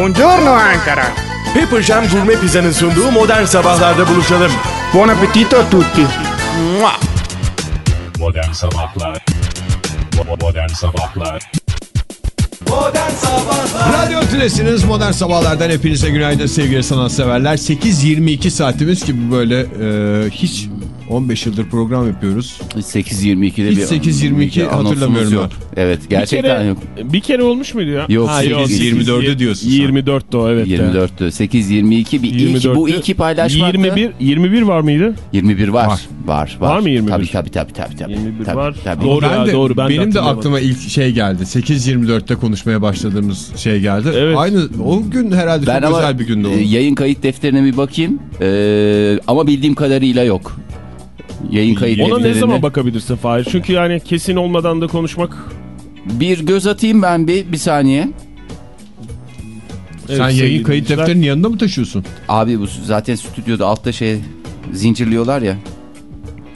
Buongiorno Ankara. Pepper Jam Gourmet Pizza'nın sunduğu modern sabahlarda buluşalım. Buon appetito a tutti. Mua! Modern Sabahlar Modern Sabahlar Radyo Tülesi'niz Modern Sabahlar'dan hepinize günaydın sevgili sanatseverler. 8.22 saatimiz ki böyle e, hiç 15 yıldır program yapıyoruz. 8.22'de Hiç bir 8.22 anonsumuz hatırlamıyorum yok. Evet gerçekten yok. Bir kere olmuş muydu ya? Yok, Ha, sekiz- 24'ü diyorsun sen. 24'te o evet. 24'tü. 8.22 bir ilk, 24'tü. bu ilki paylaşmakta. 21, 21 var mıydı? 21 var. Var. Var. Var, Var mı 21? Tabii tabii tabii tabii. tabii. 21 Tabii, var. Tabii. Doğru Ben ya, de, doğru. Ben de benim de aklıma ilk şey geldi. 8.24'te konuşmaya başladığımız şey geldi. Evet. Aynı o gün herhalde Ben çok ama özel bir gündü o. e, yayın kayıt defterine bir bakayım. Ee, ama bildiğim kadarıyla yok. Yayın kayıt Ona ne zaman bakabilirsin Fahir? Çünkü yani kesin olmadan da konuşmak... Bir göz atayım ben bir, bir saniye. Sen Evet, yayın sevgili kayıt dinleyiciler. defterini yanında mı taşıyorsun? Abi bu zaten stüdyoda altta şey zincirliyorlar ya.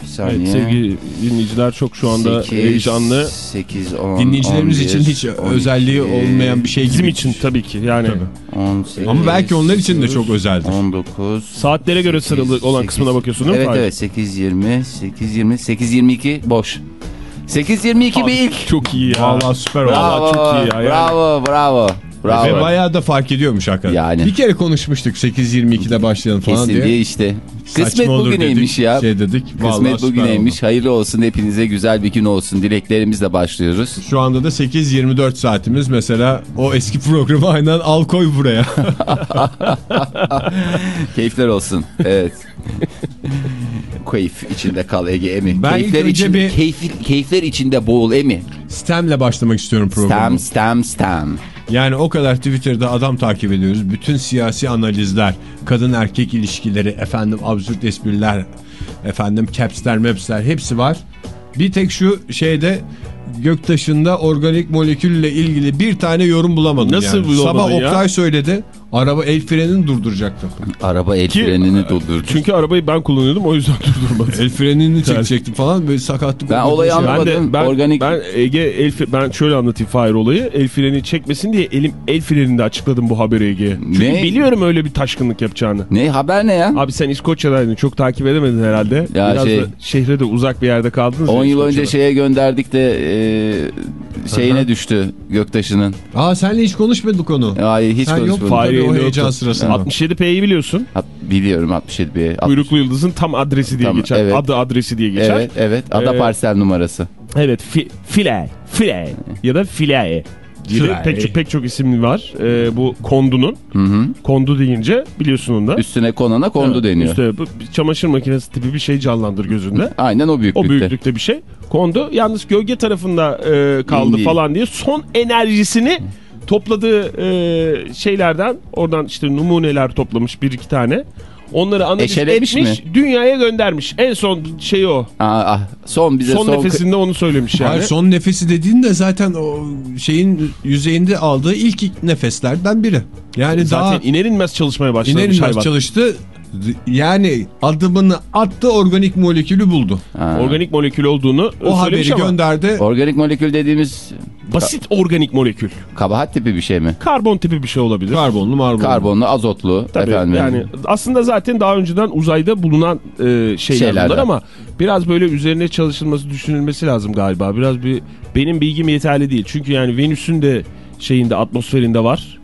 Bir saniye. Evet, sevgili dinleyiciler çok şu anda Sekiz, heyecanlı. 8, 10, Dinleyicilerimiz 11, için hiç 12, özelliği olmayan bir şey Bizim gibi. için tabii ki yani. Tabii. 18, Ama belki onlar için de çok özeldir. 19. Saatlere göre sıralı olan sekiz. kısmına bakıyorsun değil mi Evet evet 8, 20, 8, 20, 8, 22 boş. 8, 22 bir ilk. Çok iyi ya. Vallahi süper. Bravo, çok iyi ya, yani. bravo, bravo. Bravo. Ve bayağı da fark ediyormuş hakikaten. Yani. Bir kere konuşmuştuk 8.22'de başlayalım falan Kesin diye. diye işte. Saçma Kısmet bugüneymiş dedik, ya. Şey dedik. Kısmet bugüneymiş. oldu. Hayırlı olsun hepinize güzel bir gün olsun. Dileklerimizle başlıyoruz. Şu anda da 8.24 saatimiz mesela o eski programı aynen al koy buraya. Keyifler olsun. Evet. Keyif içinde kal Ege Emi. Ben keyifler, içinde, bir- keyif- keyifler içinde boğul Emi. Stem'le başlamak istiyorum programı. Stem stem stem. Yani o kadar Twitter'da adam takip ediyoruz. Bütün siyasi analizler, kadın erkek ilişkileri, efendim absürt espriler, efendim capsler, mapsler hepsi var. Bir tek şu şeyde göktaşında organik molekülle ilgili bir tane yorum bulamadım Nasıl yani. bulamadın Sabah ya? Oktay söyledi. Araba el frenini durduracaktı. Araba el Ki- frenini durdurdu. Çünkü arabayı ben kullanıyordum o yüzden durdurmadım. El frenini çekecektim falan böyle sakatlık Ben oldu. olayı Şey- anlamadım. Ben de ben, Organik- ben Ege el fre- ben şöyle anlatayım Fahir olayı. El freni çekmesin diye elim el freninde açıkladım bu haberi Ege'ye. Çünkü Ne? biliyorum öyle bir taşkınlık yapacağını. Ne haber ne ya? Abi sen İskoçya'daydın çok takip edemedin herhalde. Ya Biraz şey- da şehre de uzak bir yerde kaldınız. 10 ya yıl önce şeye gönderdik de e, şeyine düştü Göktaş'ının. Aa senle hiç konuşmadık onu. Ay hiç Sen yok konuşmadık. Fahir Fahir o heyecan sırasında. 67P'yi biliyorsun. Hat- Biliyorum 67 bir. alt- Kuyruklu Yıldız'ın tam adresi diye Tamam, geçer. evet. Adı adresi diye geçer. Evet evet. Ada Ee, parsel numarası. Evet fi, file, file ya da filae. Filae. Pek çok, pek çok isim var ee, bu kondunun. Hı hı. Kondu deyince biliyorsun onu da. Üstüne konana kondu Evet, deniyor. Üstüne bu çamaşır makinesi tipi bir şey canlandır gözünde. Aynen o büyüklükte. O büyüklükte bir şey. Kondu yalnız gölge tarafında e, kaldı İndi. falan diye son enerjisini topladığı e, şeylerden oradan işte numuneler toplamış bir iki tane. Onları analiz Eşelemiş etmiş, dünyaya göndermiş. En son şey o. Aa, ah, son bize son, son, nefesinde onu söylemiş yani. Hayır, son nefesi dediğin de zaten o şeyin yüzeyinde aldığı ilk nefeslerden biri. Yani Zaten daha iner inmez çalışmaya başlamış iner inmez hayvan. çalıştı. Yani adımını attı organik molekülü buldu. Ha. Organik molekül olduğunu O haberi ama gönderdi. Organik molekül dediğimiz basit organik molekül. kabahat tipi bir şey mi? Karbon tipi bir şey olabilir. Karbonlu marbonlu. Karbonlu, azotlu Tabii efendim. yani aslında zaten daha önceden uzayda bulunan e, şeyler Şeylerden. bunlar ama biraz böyle üzerine çalışılması düşünülmesi lazım galiba. Biraz bir benim bilgim yeterli değil. Çünkü yani Venüs'ün de şeyinde atmosferinde var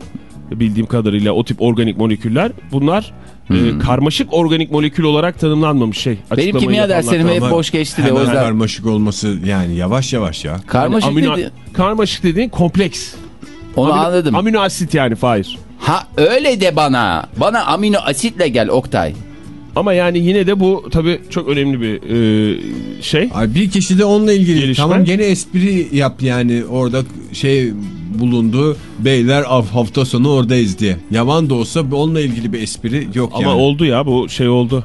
bildiğim kadarıyla o tip organik moleküller. Bunlar e, karmaşık organik molekül olarak tanımlanmamış şey. Hmm. Benim kimya derslerim hep boş geçti de o yüzden. karmaşık olması yani yavaş yavaş ya. Karmaşık amino, dedi. karmaşık dediğin kompleks. Onu Amino- anladım. Amino asit yani Fahir. Ha öyle de bana. Bana amino asitle gel Oktay. Ama yani yine de bu tabii çok önemli bir e, şey. Bir kişi de onunla ilgili. Gelişme. Tamam gene espri yap yani orada şey bulundu. Beyler hafta sonu oradayız diye. Yaman da olsa onunla ilgili bir espri yok Ama yani. oldu ya bu şey oldu.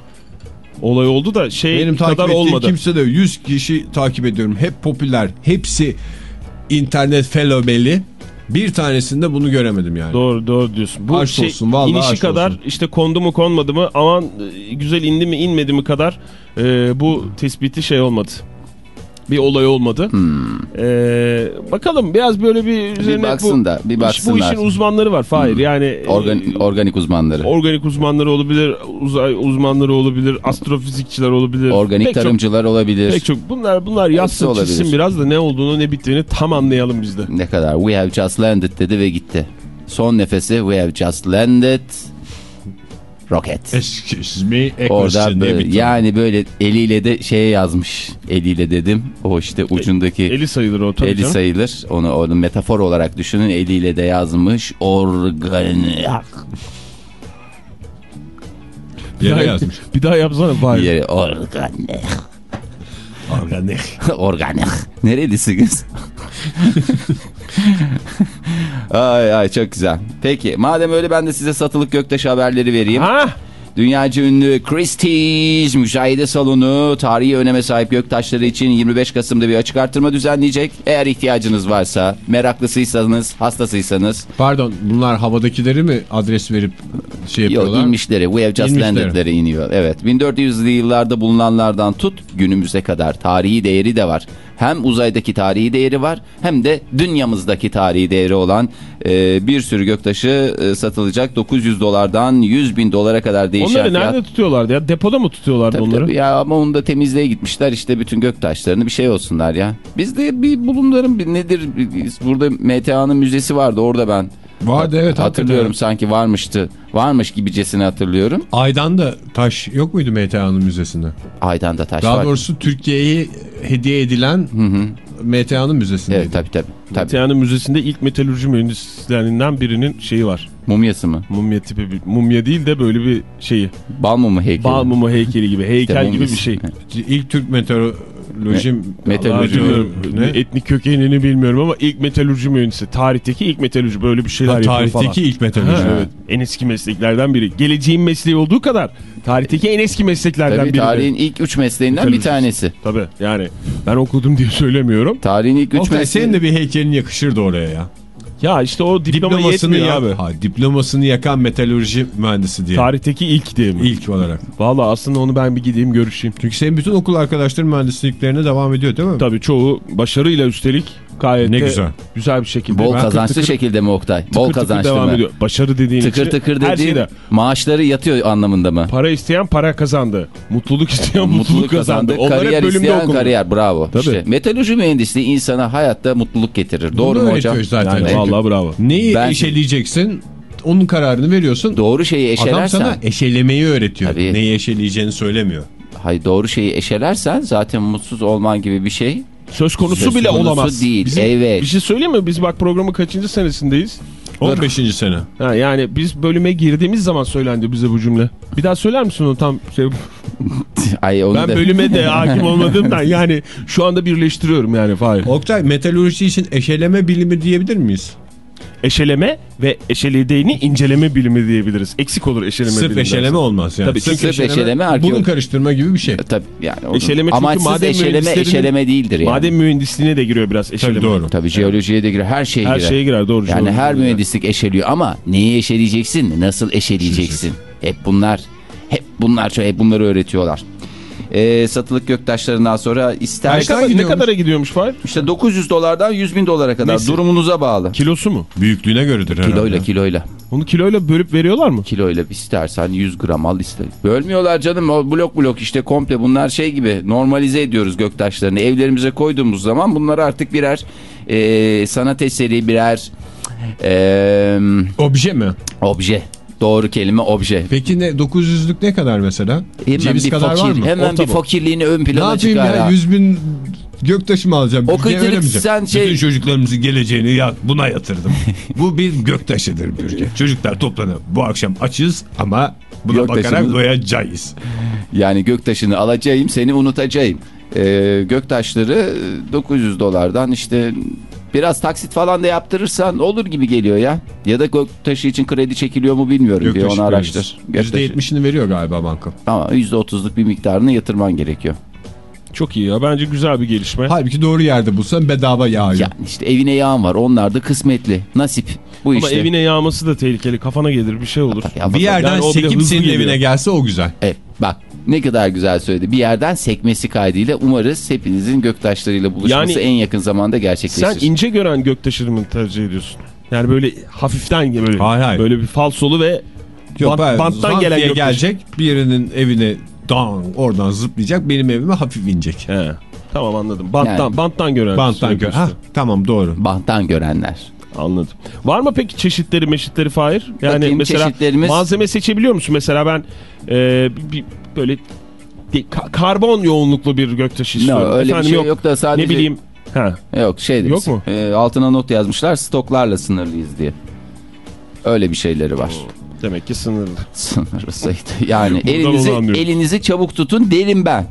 Olay oldu da şey Benim takip kadar ettiğim olmadı. kimse de 100 kişi takip ediyorum. Hep popüler. Hepsi internet fenomeni. Bir tanesinde bunu göremedim yani. Doğru doğru diyorsun. Bu Aşk şey olsun, vallahi inişi aşk kadar olsun. işte kondu mu konmadı mı aman e, güzel indi mi inmedi mi kadar e, bu tespiti şey olmadı. Bir olay olmadı. Ee, bakalım biraz böyle bir üzerine baksın bu, da, bir bu baksınlar. işin uzmanları var Fahir. Yani Organ, e, organik uzmanları. organik uzmanları olabilir, uzay uzmanları olabilir, astrofizikçiler olabilir. organik Pek çok- tarımcılar olabilir. Pek çok bunlar bunlar yazsın çizsin biraz da ne olduğunu ne bittiğini tam anlayalım biz de. Ne kadar? We have just landed dedi ve gitti. Son nefesi we have just landed. Rocket. Excuse me, a Orada böyle, yani böyle eliyle de şeye yazmış. Eliyle dedim. O işte ucundaki Eli sayılır o tabii eli canım. sayılır. Onu, onu metafor olarak düşünün. Eliyle de yazmış. Organik. Yere yazmış. Bir daha yapsana Fahir. Yeri organik. Organik. Organik. Nerelisiniz? ay ay çok güzel. Peki madem öyle ben de size satılık göktaşı haberleri vereyim. Ha? Dünyaca ünlü Christie's Müşahede Salonu tarihi öneme sahip göktaşları için 25 Kasım'da bir açık artırma düzenleyecek. Eğer ihtiyacınız varsa, meraklısıysanız, hastasıysanız, Pardon bunlar havadakileri mi adres verip şey yok yapıyorlar? inmişleri, we have just landed'leri iniyor. Evet 1400'lü yıllarda bulunanlardan tut günümüze kadar tarihi değeri de var. Hem uzaydaki tarihi değeri var hem de dünyamızdaki tarihi değeri olan e, bir sürü göktaşı e, satılacak. 900 dolardan 100 bin dolara kadar değişen Onları fiyat. nerede tutuyorlardı ya? Depoda mı tutuyorlardı Tabii onları? tabii ya ama onu da temizliğe gitmişler işte bütün göktaşlarını bir şey olsunlar ya. Bizde bir bulunların bir nedir biz- burada MTA'nın müzesi vardı orada ben Vardı evet hatırlıyorum sanki varmıştı. Varmış gibicesini hatırlıyorum. Aydan da taş yok muydu MTA'nın müzesinde? Aydan da taş Daha var. doğrusu Türkiye'ye hediye edilen MTA'nın müzesindeydi. Evet tabii tabii. tabii. Metehan'ın müzesinde ilk metalürji mühendislerinden birinin şeyi var. Mumyası mı? Mumya tipi bir, mumya değil de böyle bir şeyi. Bal mumu heykeli. Bal mumu heykeli gibi, heykel gibi bir şey. İlk Türk meteoroloji... meteoroloji. Bilmiyorum, Ne? etnik kökenini bilmiyorum ama ilk metalürji mühendisi. Tarihteki ilk metalürji böyle bir şeyler Ha, yapıyor tarihteki falan. ilk meteoroloji. Ha, evet. En eski mesleklerden biri. Geleceğin mesleği olduğu kadar tarihteki en eski mesleklerden Tabii biri. tarihin ilk üç mesleğinden bir tanesi. Tabii yani ben okudum diye söylemiyorum. Tarihin ilk üç mesleği. senin de bir heykelin yakışırdı oraya ya. Ya işte o diploma Diplomasını, yetmiyor abi. Ha, diplomasını yakan meteoroloji mühendisi diye. Tarihteki ilk diye mi? İlk olarak. Valla aslında onu ben bir gideyim görüşeyim. Çünkü senin bütün okul arkadaşların mühendisliklerine devam ediyor değil mi? Tabii çoğu başarıyla üstelik gayet Ne güzel. güzel bir şekilde. Bol Ben kazançlı tıkır tıkır- şekilde mi Oktay? tıkır Bol tıkır kazançlı devam mı? ediyor. Başarı dediğin Tıkır için tıkır her dediğin şeyde. maaşları yatıyor anlamında mı? Para isteyen para kazandı. Mutluluk isteyen mutluluk, kazandı. Onlar Kariyer isteyen okundu. kariyer. Bravo. Tabii. İşte, metalurji mühendisliği insana hayatta mutluluk getirir. Doğru mu hocam? öğretiyor zaten. Yani vallahi bravo. Neyi Ben- eşeleyeceksin onun kararını veriyorsun. Doğru şeyi Adam eşelersen, sana eşelemeyi öğretiyor. Tabii. Neyi eşeleyeceğini söylemiyor. hayır doğru şeyi eşelersen zaten mutsuz olman gibi bir şey. Söz konusu Söz bile konusu olamaz. değil, Bizim- evet. Bir şey söyleyeyim mi? Biz bak programın kaçıncı senesindeyiz? 15. sene. Ha, yani biz bölüme girdiğimiz zaman söylendi bize bu cümle. Bir daha söyler misin onu tam şey? Ay onu Ben da bölüme de hakim olmadığımdan yani şu anda birleştiriyorum yani Fahir. Oktay metalurji için eşeleme bilimi diyebilir miyiz? Eşeleme ve eşelediğini inceleme bilimi diyebiliriz. Eksik olur eşeleme Sırf bilimi eşeleme olmaz yani. Tabii, Sırf sırf eşeleme arkeolo- Bunun karıştırma gibi bir şey. E, tabii yani onun Eşeleme çünkü amaçsız maden eşeleme eşeleme değildir yani. Maden mühendisliğine de giriyor biraz eşeleme. Tabii doğru. Tabii jeolojiye de girer, her şeye Her girer. şeye girer doğru. Yani doğru. her mühendislik eşeliyor ama neyi eşeleyeceksin, nasıl eşeleyeceksin? Hep bunlar, hep bunlar, hep bunları öğretiyorlar. Ee, satılık göktaşlarından sonra Ne, ister kadar, ne gidiyormuş? kadara gidiyormuş Fahir? işte 900 dolardan 100 bin dolara kadar Nesi? durumunuza bağlı. Kilosu mu? Büyüklüğüne göredir herhalde. Kiloyla kiloyla. Onu kiloyla bölüp veriyorlar mı? Kiloyla istersen 100 gram al iste. Bölmüyorlar canım o blok blok işte komple bunlar şey gibi normalize ediyoruz göktaşlarını. Evlerimize koyduğumuz zaman bunlar artık birer e, sanat eseri birer e, Obje mi? obje. Doğru kelime obje. Peki ne 900'lük ne kadar mesela? Hemen Ceviz bir kadar fakir, var mı? Hemen Orta bir fakirliğini ön Ne plana yapayım çıkar ya ya. 100 bin göktaşı mı alacağım? O Niye kıytırık sen şey- Bütün çocuklarımızın geleceğini ya buna yatırdım. Bu bir göktaşıdır Bürge. Çocuklar toplanıp bu akşam açız ama buna Göktaşımız- bakarak doyacağız. Yani göktaşını alacağım seni unutacağım. Ee, göktaşları 900 dolardan işte biraz taksit falan da yaptırırsan olur gibi geliyor ya. Ya da göktaşı için kredi çekiliyor mu bilmiyorum. Göktaşı onu araştır. kredisi. Göktaşı. %70'ini veriyor galiba banka. Ama %30'luk bir miktarını yatırman gerekiyor. Çok iyi ya. Bence güzel bir gelişme. Halbuki doğru yerde bulsan bedava yağıyor. Yani işte evine yağın var onlar da kısmetli. Nasip bu Ama işte. evine yağması da tehlikeli. Kafana gelir bir şey olur. Ya bir yerden Yani sekip senin geliyor. evine gelse o güzel. Evet, bak Ne kadar güzel söyledi. Bir yerden sekmesi kaydıyla umarız hepinizin göktaşlarıyla buluşması Yani en yakın zamanda gerçekleşir. Sen ince gören göktaşını mı tercih ediyorsun? Yani böyle hafiften böyle, Hayır, hayır. böyle bir falsolu ve Yok, bant- banttan zant gelen göktaşı. gelecek birinin evine dang oradan zıplayacak benim evime hafif inecek. He, tamam anladım. Banttan, Yani. banttan gören. Banttan gör. göktaşı. Ha, tamam doğru. Banttan görenler. Anladım. Var mı peki çeşitleri meşitleri Fahir? Yani Bakayım, mesela çeşitlerimiz- malzeme seçebiliyor musun? Mesela ben e, bir, böyle ka- karbon yoğunluklu bir göktaşı No, istiyorum. öyle Efendim, bir şey yok, da sadece... Ne bileyim. Ha. Yok şey demiş, Yok mu? e, altına not yazmışlar stoklarla sınırlıyız diye. Öyle bir şeyleri var. Demek ki sınırlı. Sınırlısıydı. Yani Buradan elinizi, elinizi çabuk tutun derim ben.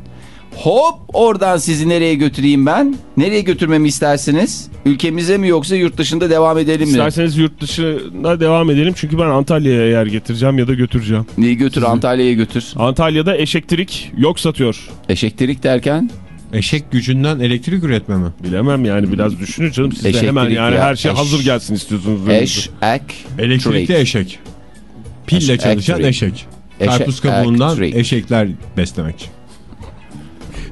Hop oradan sizi nereye götüreyim ben? Nereye götürmemi istersiniz? Ülkemize mi yoksa yurt dışında devam edelim mi? İsterseniz yurt dışına devam edelim. Çünkü ben Antalya'ya yer getireceğim ya da götüreceğim. Neyi götür Antalya'ya götür. Antalya'da eşektirik yok satıyor. Eşektirik derken Eşek gücünden elektrik üretme mi? Bilemem yani biraz düşünün canım. Siz de hemen yani ya, her şey eş- hazır gelsin istiyorsunuz. eş, ek, Elektrikli trik. eşek. Pille Eşek, çalışan eşek. Eşek, Karpuz kabuğundan eşekler beslemek.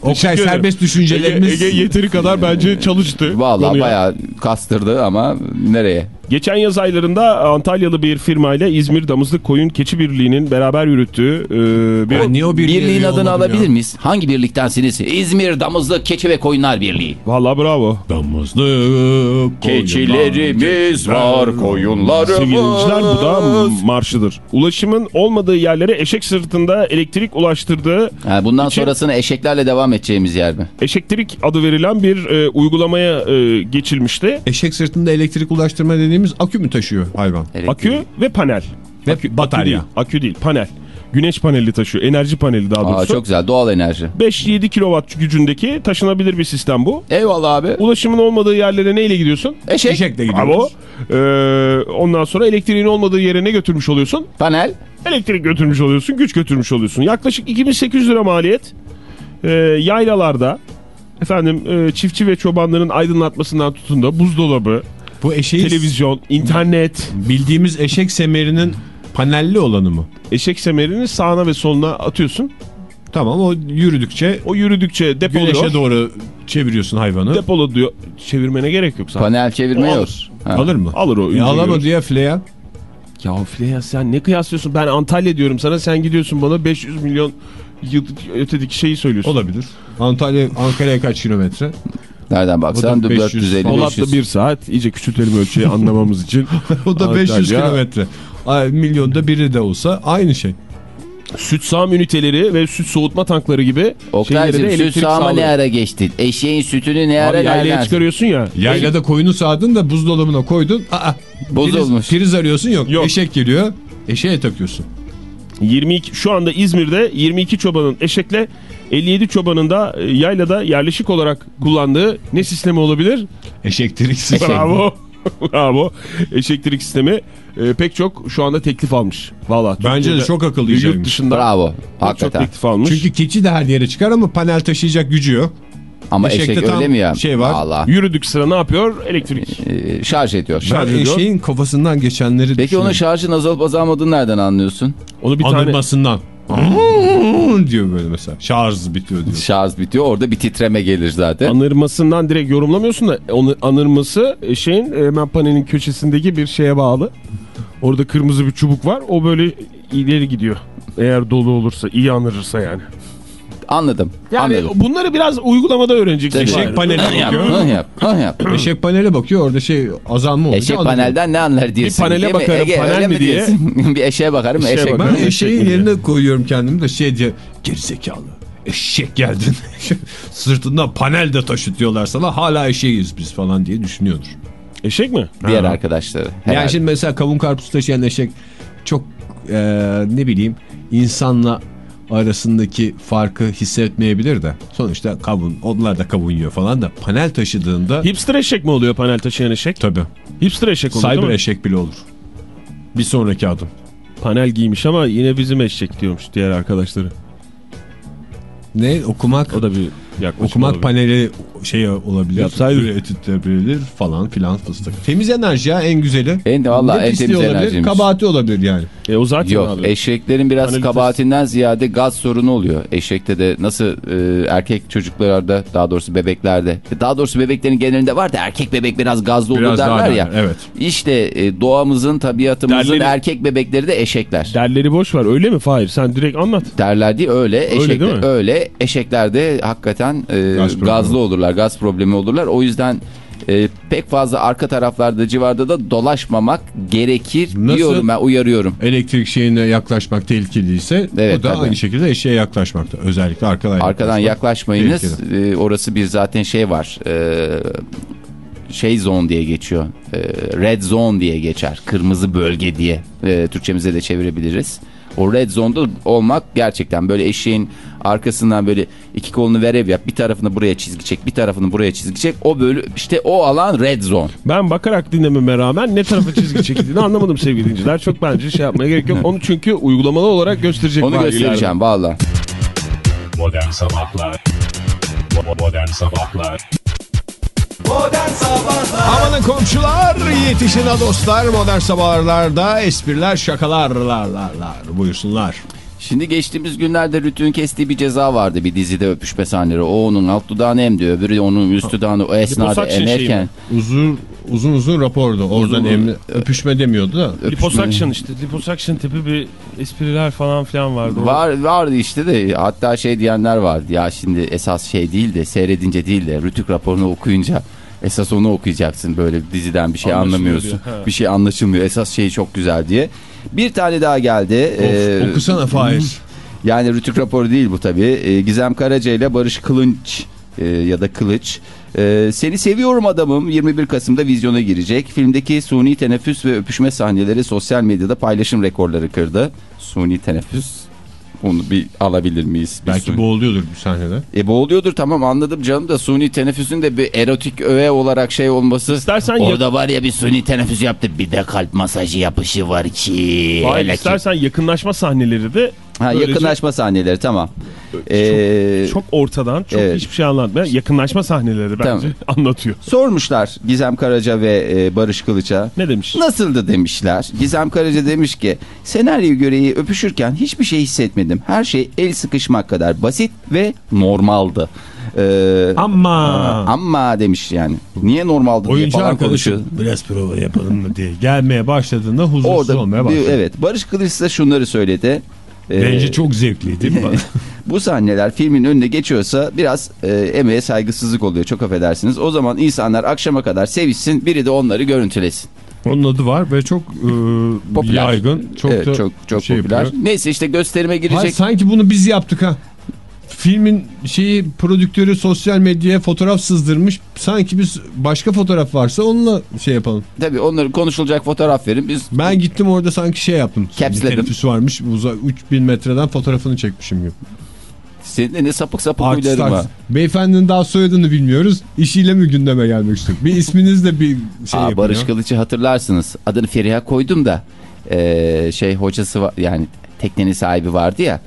Teşekkür ederim. serbest Ege, düşüncelerimiz... Ege yeteri kadar bence çalıştı. Vallahi konuya. bayağı kastırdı ama nereye? Geçen yaz aylarında Antalyalı bir firmayla İzmir Damızlık Koyun Keçi Birliği'nin beraber yürüttüğü e, bir... Ben niye o birliğe Birliğin adını alabilir ya? miyiz? Hangi birliktensiniz? İzmir Damızlık Keçi ve Koyunlar Birliği. Valla bravo. Damızlık Keçilerimiz var, koyunlarımız. Sevgili dinleyiciler bu da marşıdır. Ulaşımın olmadığı yerlere eşek sırtında elektrik ulaştırdığı Ha, bundan İçin- sonrasını eşeklerle devam edeceğimiz yer mi? eşektrik adı verilen bir e, uygulamaya e, geçilmişti. Eşek sırtında elektrik ulaştırma dediğimiz akü mü taşıyor hayvan? Elektrik. Akü ve panel. Ve Akü batarya. değil, akü değil panel. Güneş paneli taşıyor. Enerji paneli daha Aa, doğrusu. çok güzel doğal enerji. 5-7 kilowatt gücündeki taşınabilir bir sistem bu. Eyvallah abi. Ulaşımın olmadığı yerlere neyle gidiyorsun? Eşek, Eşekle gidiyoruz. Ee, ondan sonra elektriğin olmadığı yere ne götürmüş oluyorsun? panel. Elektrik götürmüş oluyorsun, güç götürmüş oluyorsun. Yaklaşık 2800 lira maliyet. Ee, yaylalarda efendim e, çiftçi ve çobanların aydınlatmasından tutun da buzdolabı, Bu eşeği televizyon, internet, bildiğimiz eşek semerinin panelli olanı mı? eşek semerini sağına ve soluna atıyorsun. Tamam o yürüdükçe O yürüdükçe depoluyor. güneşe doğru çeviriyorsun hayvanı. Depolo diyor. Çevirmene gerek yok zaten. Panel çevirme yok. alır. Ha. Alır mı? Alır o. E, alamadı ya Fleya. Ya Fleya sen ne kıyaslıyorsun? Ben Antalya diyorum sana sen gidiyorsun bana 500 milyon yıl ötedeki şeyi söylüyorsun. Olabilir. Antalya Ankara'ya kaç kilometre? Nereden baksan O da 500 450 Polat'ta 500. bir saat iyice küçültelim ölçüyü anlamamız için. O da 500 Antalya. kilometre. Ay, Milyonda biri de olsa aynı şey. Süt sağım üniteleri ve süt soğutma tankları gibi de süt sağma ne ara geçtin? Eşeğin sütünü ne ara Abi yaylaya çıkarıyorsun ya. Yaylada koyunu sağdın da buzdolabına koydun. Aa, Bozulmuş. Priz, priz arıyorsun yok. Yok. Eşek geliyor. Eşeğe takıyorsun. 22 şu anda İzmir'de 22 çobanın eşekle 57 çobanın da e, yaylada yerleşik olarak kullandığı ne sistemi olabilir? Eşektrik sistemi. Bravo. Bravo. Eşeklik sistemi e, pek çok şu anda teklif almış. Valla. Bence de çok Yurt akıllıymış. dışında Bravo. pek çok Hakikaten. teklif almış. Çünkü keçi de her yere çıkar ama panel taşıyacak gücü yok. Ama Eşekte eşek öyle mi ya? şey var. Valla. Yürüdük sıra ne yapıyor? Elektrik. Ee, şarj ediyor. Ben Şarj ediyor. eşeğin kafasından geçenleri Peki onun şarjın azalıp azalmadığını nereden anlıyorsun? Onu bir tane Anırmasından. Diyor böyle mesela. Şarj bitiyor diyor. Şarj bitiyor orada bir titreme gelir zaten. anırmasından direkt yorumlamıyorsun da onu anırması e, şeyin e, hemen panelin köşesindeki bir şeye bağlı. Orada kırmızı bir çubuk var. O böyle ileri gidiyor. Eğer dolu olursa, iyi anırırsa yani. Anladım. Yani Anladım. bunları biraz uygulamada öğreneceksin. Tabii. Eşek paneli bakıyor. hah yap, hah yap. Eşek panele bakıyor orada şey azalma olunca Eşek panelden ne anlar diyorsun. Bir panele bakarım, Ege, panel mi diye. bir eşeğe bakarım. Eşeğe eşek bakarım. Ben eşeğin yerine koyuyorum kendimi de şey diye gerizekalı. Eşek geldin. Sırtından panel de taşıtıyorlar sana hala eşeğiz biz falan diye düşünüyordur. Eşek mi? Diğer Ha. arkadaşları. Yani herhalde. şimdi mesela kavun karpuz taşıyan eşek çok eee, ne bileyim insanla arasındaki farkı hissetmeyebilir de sonuçta kavun onlar da kavun yiyor falan da panel taşıdığında Hipster eşek mi oluyor panel taşıyan eşek? tabii Hipster eşek oluyor cyber eşek bile olur. Bir sonraki adım. Panel giymiş ama yine bizim eşek diyormuş diğer arkadaşları. Ne okumak O da bir yaklaşım okumak olabilir. paneli şey olabilir. Yapsaydı. Üretebilir falan filan fıstık. Temiz enerji ya en güzeli. En de valla Ne en temiz olabilir, enerjiymiş. kabahati olabilir yani. E o zaten Yok abi. eşeklerin biraz Analiz- kabahatinden ziyade gaz sorunu oluyor. Eşekte de nasıl e, erkek çocuklarda daha doğrusu bebeklerde daha doğrusu bebeklerin genelinde var da erkek bebek biraz gazlı olur Biraz daha derler ya. evet. İşte e, doğamızın tabiatımızın Derleri- erkek bebekleri de eşekler. Derleri boş var öyle mi Fahir? Sen direkt anlat. Derler değil öyle. Eşekler, değil mi? öyle. Eşeklerde hakikaten e, Gaz gazlı olurlar. Gaz problemi olurlar. O yüzden e, pek fazla arka taraflarda civarda da dolaşmamak gerekir Nasıl? diyorum ben uyarıyorum. Elektrik şeyine yaklaşmak tehlikeliyse Evet, o da tabii. aynı şekilde eşeğe yaklaşmakta. Özellikle arkadan Arkadan yaklaşmayınız. tehlikeli. E, orası bir zaten şey var. E, şey zone diye geçiyor. E, red zone diye geçer. Kırmızı bölge diye e, Türkçemize de çevirebiliriz. O red zone'da olmak gerçekten böyle eşeğin arkasından böyle iki kolunu verev yap. Bir tarafını buraya çizgi çek, bir tarafını buraya çizgi çek. O bölü işte o alan red zone. Ben bakarak dinlememe rağmen ne tarafa çizgi çekildiğini anlamadım sevgili dinleyiciler. Çok bence şey yapmaya gerek yok. Onu çünkü uygulamalı olarak gösterecek Onu göstereceğim valla. Modern Sabahlar Bo- Modern Sabahlar Amanın komşular, yetişin ha dostlar. Modern sabahlarda espriler, şakalar, lar, lar, lar. buyursunlar. Şimdi geçtiğimiz günlerde Rütü'nün kestiği bir ceza vardı bir dizide öpüşme sahneleri. O onun alt dudağını emdi öbürü onun üst dudağını o esnada emerken. Uzun uzun uzun rapordu. Oradan Uzun- emri, öpüşme demiyordu da. Öpüşme- Liposuction işte. Liposuction tipi bir espriler falan filan vardı. Var, vardı işte de hatta şey diyenler vardı ya şimdi esas şey değil de seyredince değil de Rütük raporunu okuyunca esas onu okuyacaksın böyle diziden bir şey anlamıyorsun. diyor. Bir şey anlaşılmıyor esas şey çok güzel diye. Bir tane daha geldi. Ee, Okusana Fahir. Yani Rütük raporu değil bu tabii. Ee, Gizem Karaca ile Barış Kılınç e, ya da Kılıç. Ee, Seni Seviyorum Adamım 21 Kasım'da vizyona girecek. Filmdeki suni teneffüs ve öpüşme sahneleri sosyal medyada paylaşım rekorları kırdı. Suni teneffüs. Onu bir alabilir miyiz? Bir Belki suni- boğuluyordur bir sahnede. E boğuluyordur tamam anladım canım da suni teneffüsün de bir erotik öğe olarak şey olması. İstersen Orada var ya bir suni teneffüs yaptı bir de kalp masajı yapışı var ki. Hayır, Hele ki- istersen yakınlaşma sahneleri de Ha, böylece yakınlaşma sahneleri tamam. Ee, çok ortadan çok Evet. hiçbir şey anlatmıyor. Yakınlaşma sahneleri bence Tamam. anlatıyor. Sormuşlar Gizem Karaca ve e, Barış Kılıç'a. Ne demiş? Nasıldı demişler. Gizem Karaca demiş ki senaryo göreyi öpüşürken hiçbir şey hissetmedim. Her şey el sıkışmak kadar basit ve normaldı. Ee, Ama ama demiş yani. Niye normaldi diye oyuncu konuşuyor. arkadaşım biraz prova yapalım mı diye gelmeye başladığında huzursuz Orada olmaya başladı. evet Barış Kılıç ise şunları söyledi. Ee, Bence çok zevkli değil mi? bu sahneler filmin önüne geçiyorsa biraz e, emeğe saygısızlık oluyor. Çok affedersiniz. O zaman insanlar akşama kadar sevişsin. Biri de onları görüntülesin. Onun adı var ve çok e, Popüler. yaygın. Çok evet, da çok çok şey popüler. yapıyor. Neyse işte gösterime girecek. Hayır, sanki bunu biz yaptık ha. Filmin şeyi prodüktörü sosyal medyaya fotoğraf sızdırmış. Sanki biz başka fotoğraf varsa onunla şey yapalım. Tabii onları konuşulacak fotoğraf verin. Biz Ben gittim orada sanki şey yaptım. Capsledim. Teneffüs varmış. Uza 3000 metreden fotoğrafını çekmişim gibi. senin de ne sapık sapık Artist huylarım var. Beyefendinin daha soyadını bilmiyoruz. İşiyle mi gündeme gelmek istedik? Bir isminiz de bir şey Aa, yapın Barış ya. Kılıç'ı hatırlarsınız. Adını Feriha koydum da e, şey hocası var yani teknenin sahibi vardı ya.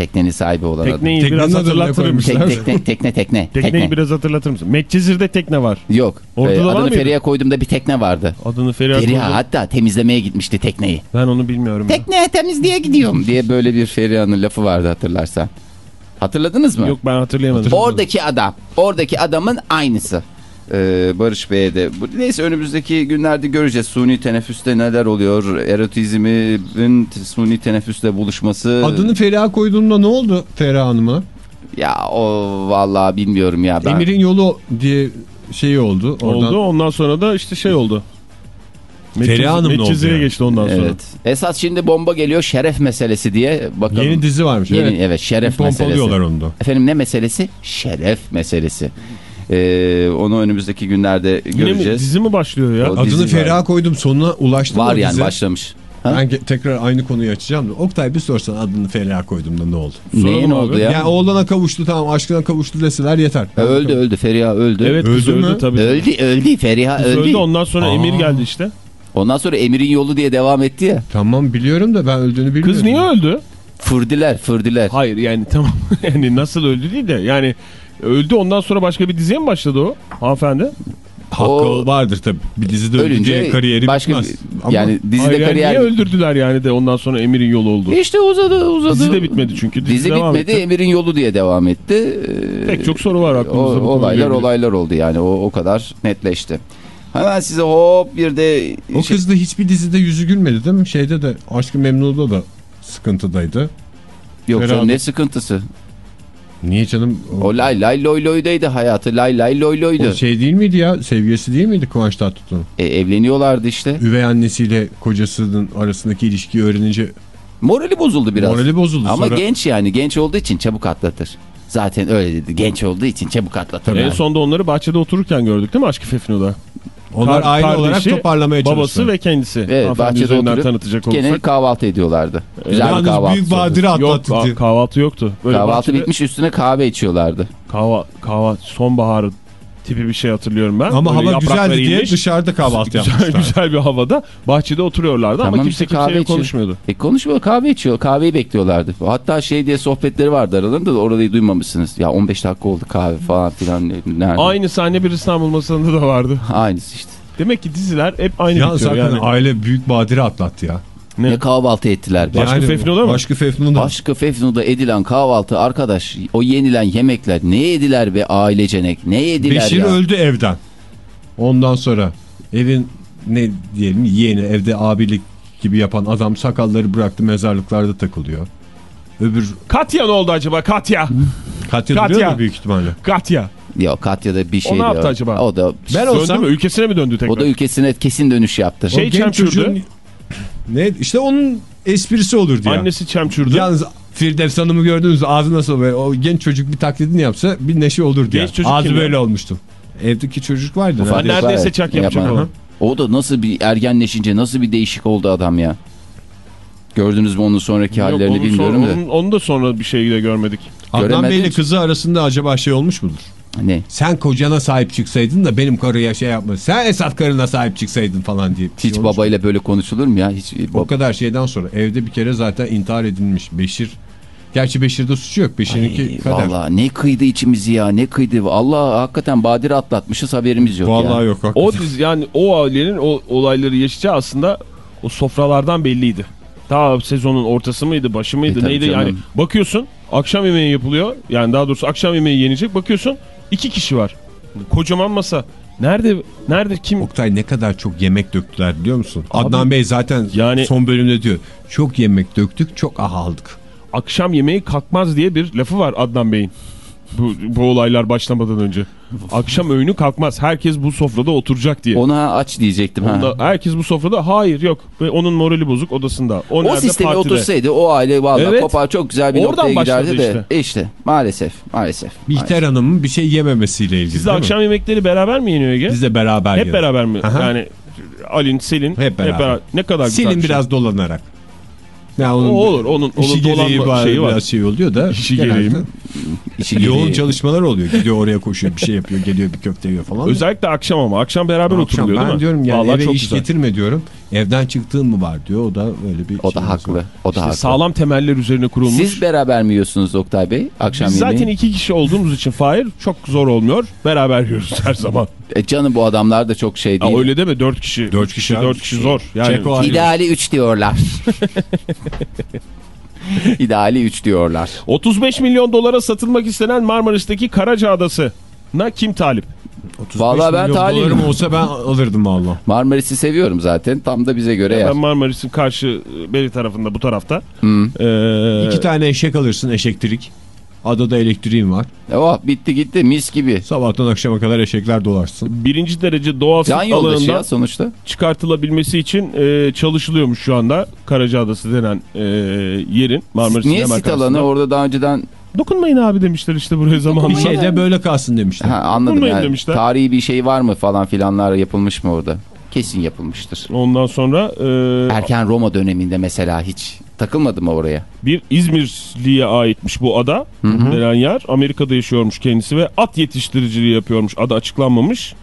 Teknenin sahibi olan adam. Tekneyi biraz hatırlatır mısın? Tek, tekne, tekne tekne Tekneyi tekne. biraz hatırlatır mısın? Medcezir'de tekne var. Yok. Orada Ee, adını? Feriha koydum da bir tekne vardı. Adını Feriha Feriha hatta temizlemeye gitmişti tekneyi. Ben onu bilmiyorum. Tekne temizliğe gidiyorum diye böyle bir Feriha'nın lafı vardı hatırlarsan. Hatırladınız mı? Yok ben hatırlayamadım. Oradaki adam. Oradaki adamın aynısı. Ee, Barış Bey'e de. Bu- Neyse önümüzdeki günlerde göreceğiz. Suni teneffüste neler oluyor? Erotizmin suni teneffüsle buluşması. Adını Feriha koyduğunda ne oldu Feriha Hanım'a? Ya o vallahi bilmiyorum ya. Ben... Emir'in yolu diye şey oldu. Oradan Oldu ondan sonra da işte şey oldu. Feriha Hanım ne oldu yani? geçti ondan sonra. Evet. Esas şimdi bomba geliyor şeref meselesi diye bakalım. Yeni dizi varmış. Yeni- evet. evet, şeref Pompalıyorlar meselesi. onu da. Efendim ne meselesi? Şeref meselesi. Ee, onu önümüzdeki günlerde Yine mi, göreceğiz. dizi mi başlıyor ya? O- Adını. Feriha koydum sonuna ulaştım. Var yani dizi. başlamış. Ha? Ben tekrar aynı konuyu açacağım da. Oktay bir sorsan adını Feriha koydum da ne oldu? Neyin Soralım oldu abi. ya? Yani oğlana kavuştu tamam aşkına kavuştu deseler yeter. Ha, öldü öldü Feriha öldü. Evet Öldü öldü, tabii. Öldü öldü Feriha Kız öldü. öldü ondan sonra Aa. Emir geldi işte. Ondan sonra Emir'in yolu diye devam etti ya. Tamam biliyorum da ben öldüğünü bilmiyorum. Kız niye öldü? Fırdiler fırdiler. Hayır yani tamam yani nasıl öldü değil de yani öldü ondan sonra başka bir diziye mi başladı o hanımefendi? Hakkı O- vardır tabii. Bir dizide ölünce Ölünce kariyeri başka bitmez. Ama yani dizide Hayır, yani kariyer niye öldürdüler yani de ondan sonra Emir'in yolu oldu. İşte uzadı uzadı. Dizi de bitmedi çünkü. Dizi, Dizi devam bitmedi etti. Emir'in yolu diye devam etti. Ee, Pek çok soru var o, aklımızda. konuyla olaylar olaylar oldu yani o, o kadar netleşti. Hemen size hop bir de o şey- kız da hiçbir dizide yüzü gülmedi değil mi? Şeyde de Aşkı Memnu'da da sıkıntıdaydı. yok canım, ne sıkıntısı. Niye canım? O, O lay lay loy loydaydı hayatı lay lay loy loydu. o şey değil miydi ya? Sevgilisi değil miydi Kıvanç Tatlıtuğ'un? E, evleniyorlardı işte. Üvey annesiyle kocasının arasındaki ilişkiyi öğrenince Morali bozuldu biraz. morali bozuldu. Ama Sonra genç yani genç olduğu için çabuk atlatır. Zaten öyle dedi. Genç olduğu için çabuk atlatır. En yani. sonda onları bahçede otururken gördük değil mi Aşkı Fefno'da? Onlar aile olarak toparlamaya çalıştı. Babası ve kendisi. Evet, bahçede oturup tanıtacak Gene olursak. kahvaltı ediyorlardı. Güzel bir Yalnız kahvaltı. büyük badire Yok atlattı. ka- kahvaltı yoktu. Böyle Kahvaltı bahçede bitmiş üstüne kahve içiyorlardı. Kahva, kahva, sonbahar tipi bir şey hatırlıyorum ben. Ama Böyle hava güzeldi diye dışarıda kahvaltı güzel, yapmışlar. güzel bir havada bahçede oturuyorlardı ama Tamam kimse işte kahve kimseyle içiyor. konuşmuyordu. E konuşmuyor kahve içiyor. Kahveyi bekliyorlardı. Hatta şey diye sohbetleri vardı aralarında da orayı duymamışsınız. Ya 15 dakika oldu kahve falan filan. Nerede? Aynı sahne bir İstanbul masalında da vardı. Aynısı işte. Demek ki diziler hep aynı Yalnız bitiyor hakikaten yani. aile büyük badire atlattı ya. Ne? Ne kahvaltı ettiler. be. Başka Fefno'da mı? Başka Fefno'da. Başka Fefnu'da edilen kahvaltı arkadaş o yenilen yemekler ne yediler be ailecenek ne yediler Beşir ya. öldü evden. Ondan sonra evin ne diyelim yeğeni evde abilik gibi yapan adam sakalları bıraktı mezarlıklarda takılıyor. Öbür Katya ne oldu acaba Katya? Katya, Katya. duruyor mu büyük ihtimalle? Katya. Yok Katya'da bir şey ne yaptı diyor. acaba? O da Ben Döndü olsam mü? Ülkesine mi döndü tekrar? o da ülkesine kesin dönüş yaptı. Şey o genç çocuğun ne işte onun esprisi olur diye. Annesi çemçürdü. Yalnız Firdevs Hanım'ı gördünüz ağzı nasıl böyle o genç çocuk bir taklidini yapsa bir neşe olur diye. Genç çocuk Ağzı kim ya? böyle olmuştu. Evdeki çocuk vardı. Ufak neredeyse. neredeyse Evet, çak yapacak yapan. olan. O da nasıl bir ergenleşince nasıl bir değişik oldu adam ya. Gördünüz mü onun sonraki Yok, hallerini onun bilmiyorum sonra- da. Onun, onu da sonra bir şey de görmedik. Adnan Göremedim. Bey'le kızı arasında acaba şey olmuş mudur? Ne? Sen kocana sahip çıksaydın da benim karıya şey yapma. Sen esas karına sahip çıksaydın falan diye. şey Hiç olmuş mu? babayla böyle konuşulur mu ya? Hiç O kadar şeyden sonra evde bir kere zaten intihar edilmiş Beşir. Gerçi Beşir'de suçu yok. Beşir'inki kader. Vallahi ne kıydı içimizi ya ne kıydı. Allah hakikaten badire atlatmışız haberimiz yok Vallahi ya. yok. hakikaten. O dizi yani o ailenin o olayları yaşayacağı aslında o sofralardan belliydi. Ta sezonun ortası mıydı, başı mıydı, E, neydi canım. yani bakıyorsun akşam yemeği yapılıyor. Yani daha doğrusu akşam yemeği yenecek. Bakıyorsun iki kişi var. Kocaman masa. Nerede nerede kim? Oktay ne kadar çok yemek döktüler biliyor musun? Abi, Adnan Bey zaten yani- son bölümde diyor. Çok yemek döktük çok ah aldık. Akşam yemeği kalkmaz diye bir lafı var Adnan Bey'in. Bu, bu olaylar başlamadan önce. Akşam öğünü kalkmaz. Herkes bu sofrada oturacak diye. Ona aç diyecektim ha. Onda herkes bu sofrada hayır yok. Ve onun morali bozuk odasında. O, O sisteme Partide. otursaydı o aile vallahi Evet. kopar çok güzel bir Oradan noktaya başladı giderdi de. işte. İşte maalesef maalesef. Bihter Hanım'ın bir şey yememesiyle ilgili Siz de değil mi? akşam yemekleri beraber mi yeniyor Ege? Biz de beraber Hep yiyoruz. beraber mi? Aha. Yani Alin, Selin Hep beraber. Ne kadar güzel Silin bir şey. biraz dolanarak. Ya O olur. Onun, işi onun gereği dolanma var, şeyi var. biraz şey oluyor da. İşi gereği mi? İşi Yoğun çalışmalar oluyor. Gidiyor oraya koşuyor bir şey yapıyor. Geliyor bir köfte yiyor falan. Özellikle akşam ama. Akşam beraber Akşam oturuluyor değil ben mi? diyorum yani Vallahi eve çok iş güzel. getirme diyorum. Evden çıktığın mı var diyor. O da öyle bir O da şey haklı. O da İşte haklı. sağlam temeller üzerine kurulmuş. Siz beraber mi yiyorsunuz Oktay Bey akşam Biz zaten yemeği? iki kişi olduğumuz için Fahir çok zor olmuyor. Beraber yiyoruz her zaman. E canım bu adamlar da çok şey değil. öyle deme dört kişi. Dört Üç kişi abi. Dört kişi zor. Yani. İdeali 3 diyorlar. İdeali 3 diyorlar. 35 milyon dolara satılmak istenen Marmaris'teki Karaca Adası. Na kim talip? 35 Vallahi ben milyon talibim. dolarım olsa ben alırdım valla. Marmaris'i seviyorum zaten. Tam da bize göre yer. Ben Marmaris'in karşı beri tarafında bu tarafta. Hı. Ee, İki tane eşek alırsın eşektrik. Adada elektriğin var. E, Oh bitti gitti mis gibi. Sabahtan akşama kadar eşekler dolarsın. birinci derece doğal Can sit yoldaşı ya alanından sonuçta. çıkartılabilmesi için e, çalışılıyormuş şu anda. Karaca Adası denen e, yerin Marmaris'in Niye sit alanı orada daha önceden Dokunmayın abi demişler işte buraya zamanında. Bir şey de böyle kalsın demişler. ha, anladım yani. demişler. Tarihi bir şey var mı falan filanlar yapılmış mı orada? Kesin yapılmıştır. Ondan sonra e, Erken Roma döneminde mesela hiç takılmadı mı oraya? bir İzmirli'ye aitmiş bu ada denen yer. Amerika'da yaşıyormuş kendisi ve at yetiştiriciliği yapıyormuş. Adı açıklanmamış.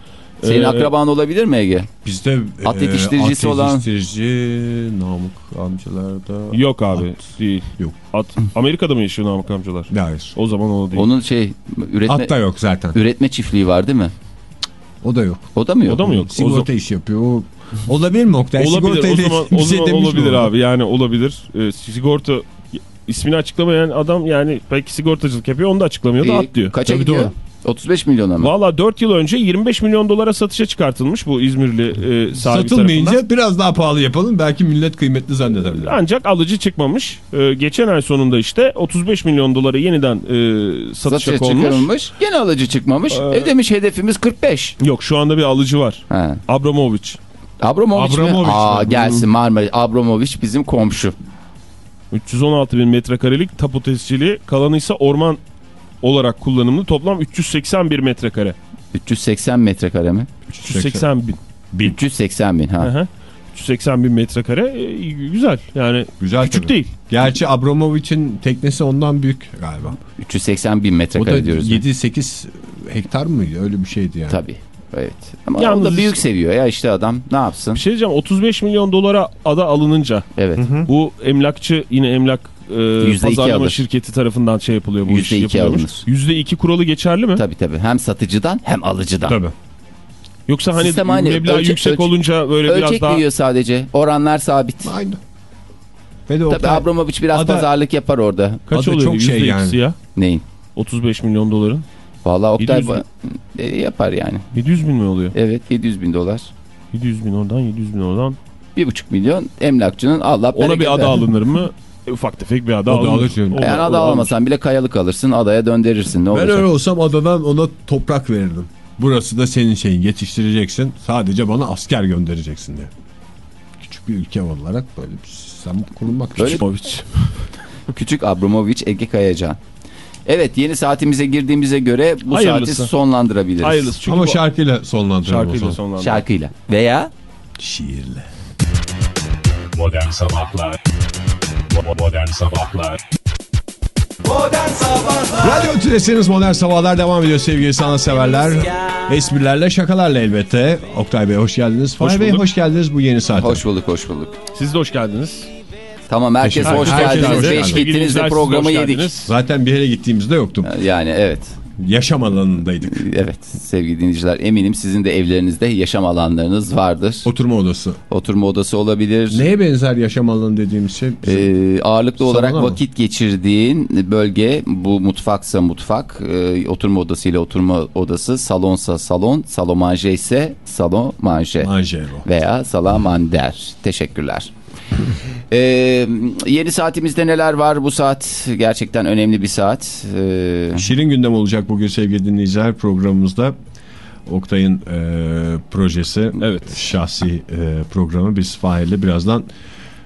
Senin Ee, akraban olabilir mi Ege? Bizde At e, yetiştiricisi at olan- yetiştirici Namık amcalarda. Yok abi değil. Yok. At. Amerika'da mı yaşıyor Namık amcalar? Hayır. O zaman o değil. Onun şey üretme, At da yok zaten. üretme çiftliği var değil mi? O da yok. O da mı yok? O da mı yok? O Sigorta iş yapıyor. O, olabilir mi Oktay? Olabilir o Sigortayla zaman, o şey zaman mi olabilir o? abi yani olabilir. Ee, sigorta ismini açıklamayan adam yani belki sigortacılık yapıyor onu da açıklamıyor da Ee, at diyor. Kaça Tabii gidiyor? doğru. 35 milyona mı? Valla 4 yıl önce 25 milyon dolara satışa çıkartılmış bu İzmirli e, sahibi Satılmayınca tarafından. biraz daha pahalı yapalım. Belki millet kıymetli zannedebilir. Ancak alıcı çıkmamış. Ee, geçen ay sonunda işte 35 milyon dolara yeniden e, satışa Satışa konmuş. çıkarılmış. Gene alıcı çıkmamış. Ee, E demiş hedefimiz 45. Yok şu anda bir alıcı var. Ha. Abramovich. Abramovich, Abramovich mi? Aa, mi? gelsin Marmara. Abramovich bizim komşu. 316 bin metrekarelik tapu tescili kalanı ise orman olarak kullanımlı toplam 381 metrekare. 380 metrekare mi? 380 bin. 380 bin Hı ha. hı. 380 bin metrekare e, güzel yani Güzel küçük tabii. değil. Gerçi Abramovich'in teknesi ondan büyük galiba. 380 bin O da metrekare diyoruz. ya. 7-8 hektar mıydı? Öyle bir şeydi yani. Tabii. Evet. Ama Yalnız o da büyük seviyor ya işte adam. Ne yapsın? Bir şey diyeceğim 35 milyon dolara ada alınınca Evet. bu emlakçı yine emlak e, pazarlama alır. şirketi tarafından şey yapılıyor bu Yüzde iş iki yapılıyormuş. alınır. Yüzde iki kuralı geçerli mi? Tabii tabii. Hem satıcıdan hem alıcıdan. Tabii. Yoksa hani Sistem aynı. meblağ Ölçek- yüksek ölçek- olunca böyle biraz Ölçek daha büyüyor sadece. Oranlar sabit. Aynı. Ve de Tabii Oktay, Abramovich biraz Ada- pazarlık yapar orada. kaç Adı oluyor? çok Yüzde şey yani. ya. Neyin? 35 milyon doların. Vallahi Oktay 700 ba- e, yapar yani. 700 bin mi oluyor? Evet 700 bin dolar. 700 bin oradan 700 bin oradan. 1,5 milyon emlakçının Allah Ona bir ada alınır mı? E, ufak tefek bir ada alır. O Yani o ada alamasan bile kayalık alırsın adaya döndürürsün ne Ben öyle olsam adadan ona toprak verirdim. Burası da senin şeyin yetiştireceksin. Sadece bana asker göndereceksin diye. Küçük bir ülke olarak böyle bir sistem kurulmak Abramovich. Küçük Abramovich Ege Kayacan. Evet yeni saatimize girdiğimize göre bu Hayırlısı. saati sonlandırabiliriz. Hayırlısı çünkü Ama bu şarkıyla sonlandıralım şarkıyla. Şarkıyla. Veya Şiirle. Modern Sabahlar Bo- Modern Sabahlar Radyo Tülesi'niz Modern Sabahlar devam ediyor sevgili sanatseverler. Esprilerle şakalarla elbette. Oktay Bey hoş geldiniz. Fahri Bey bulduk. hoş geldiniz bu yeni saate. hoş bulduk hoş bulduk. Siz de hoş geldiniz. Tamam herkes Teşekkür hoş ederim. Herkes geldiniz. hoş Beş geldiniz. gittiniz de Sevgili programı siz de hoş yedik. geldiniz. Zaten bir yere gittiğimizde yoktum. Yani evet. Yaşam alanındaydık. Evet sevgili dinleyiciler eminim sizin de evlerinizde yaşam alanlarınız vardır. Oturma odası. Oturma odası olabilir. Neye benzer yaşam alanı dediğimiz şey? Ee, ağırlıklı olarak Salona mı? vakit geçirdiğin bölge bu mutfaksa mutfak, e, oturma odasıyla oturma odası, salonsa salon, salomanje ise salomanje Manjero. veya salamander. Teşekkürler. Ee, yeni saatimizde neler var? Bu saat gerçekten önemli bir saat. Ee, Şirin gündem olacak bugün sevgili dinleyiciler programımızda. Oktay'ın e, projesi, Evet. şahsi e, programı biz Fahir'le birazdan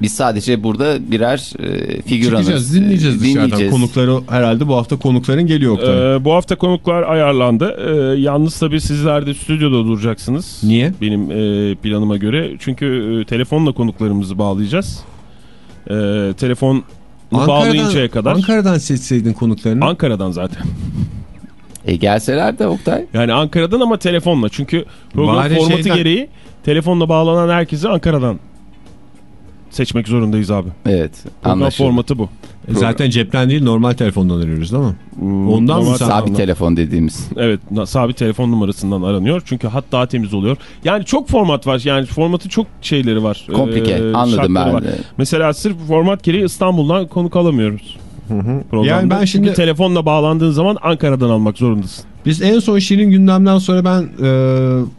biz sadece burada birer e, figüranız. çıkacağız, dinleyeceğiz dışarıdan. Dinleyeceğiz. Konukları herhalde bu hafta konukların geliyor Oktay. Ee, bu hafta konuklar ayarlandı. Ee, yalnız tabii sizler de stüdyoda duracaksınız. Niye? Benim e, planıma göre. Çünkü e, telefonla konuklarımızı bağlayacağız. E, telefon bağlayıncaya kadar. Ankara'dan seçseydin konuklarını. Ankara'dan zaten. E, gelseler de Oktay. Yani Ankara'dan ama telefonla. Çünkü program Bari formatı şeyden- gereği telefonla bağlanan herkesi Ankara'dan seçmek zorundayız abi. Evet Program anlaşıldı. formatı bu. E, Zaten cepten değil normal telefondan arıyoruz değil mi? Hmm, Ondan mı normal Sabit telefon dediğimiz. Evet sabit telefon numarasından aranıyor. Çünkü hat daha temiz oluyor. Yani çok format var. Yani formatı çok şeyleri var. Komplike. Ee, Anladım ben var. Mesela sırf format gereği İstanbul'dan konuk alamıyoruz. Programda. Yani ben şimdi- Çünkü telefonla bağlandığın zaman Ankara'dan almak zorundasın. Biz en son Şirin gündemden sonra ben e,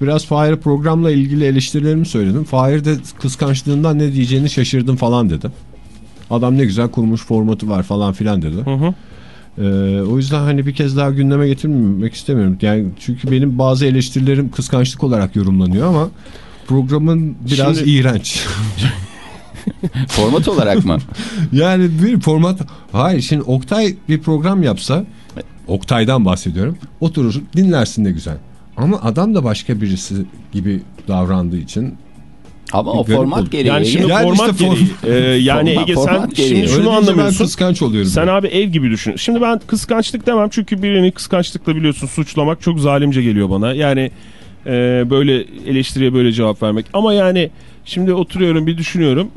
biraz Fahir'e programla ilgili eleştirilerimi söyledim. Fahir de kıskançlığından ne diyeceğini şaşırdım falan dedi. Adam ne güzel kurmuş formatı var falan filan dedi. Hı hı. E, o yüzden hani bir kez daha gündeme getirmemek istemiyorum. Yani çünkü benim bazı eleştirilerim kıskançlık olarak yorumlanıyor ama programın biraz Şimdi- iğrenç. Format olarak mı? yani bir format hayır şimdi Oktay bir program yapsa Oktay'dan bahsediyorum. Oturur dinlersin de güzel. Ama adam da başka birisi gibi davrandığı için Ama o format oldu. gereği. Yani şimdi Yani format işte gereği. e, yani Format- Ege sen format gereği. şimdi şunu Öyle deyince ben anlamıyorsun. kıskanç oluyorum. Sen abi ev gibi düşün. Şimdi ben kıskançlık demem çünkü birini kıskançlıkla biliyorsun suçlamak çok zalimce geliyor bana. Yani e, böyle eleştiriye böyle cevap vermek. Ama yani şimdi oturuyorum bir düşünüyorum.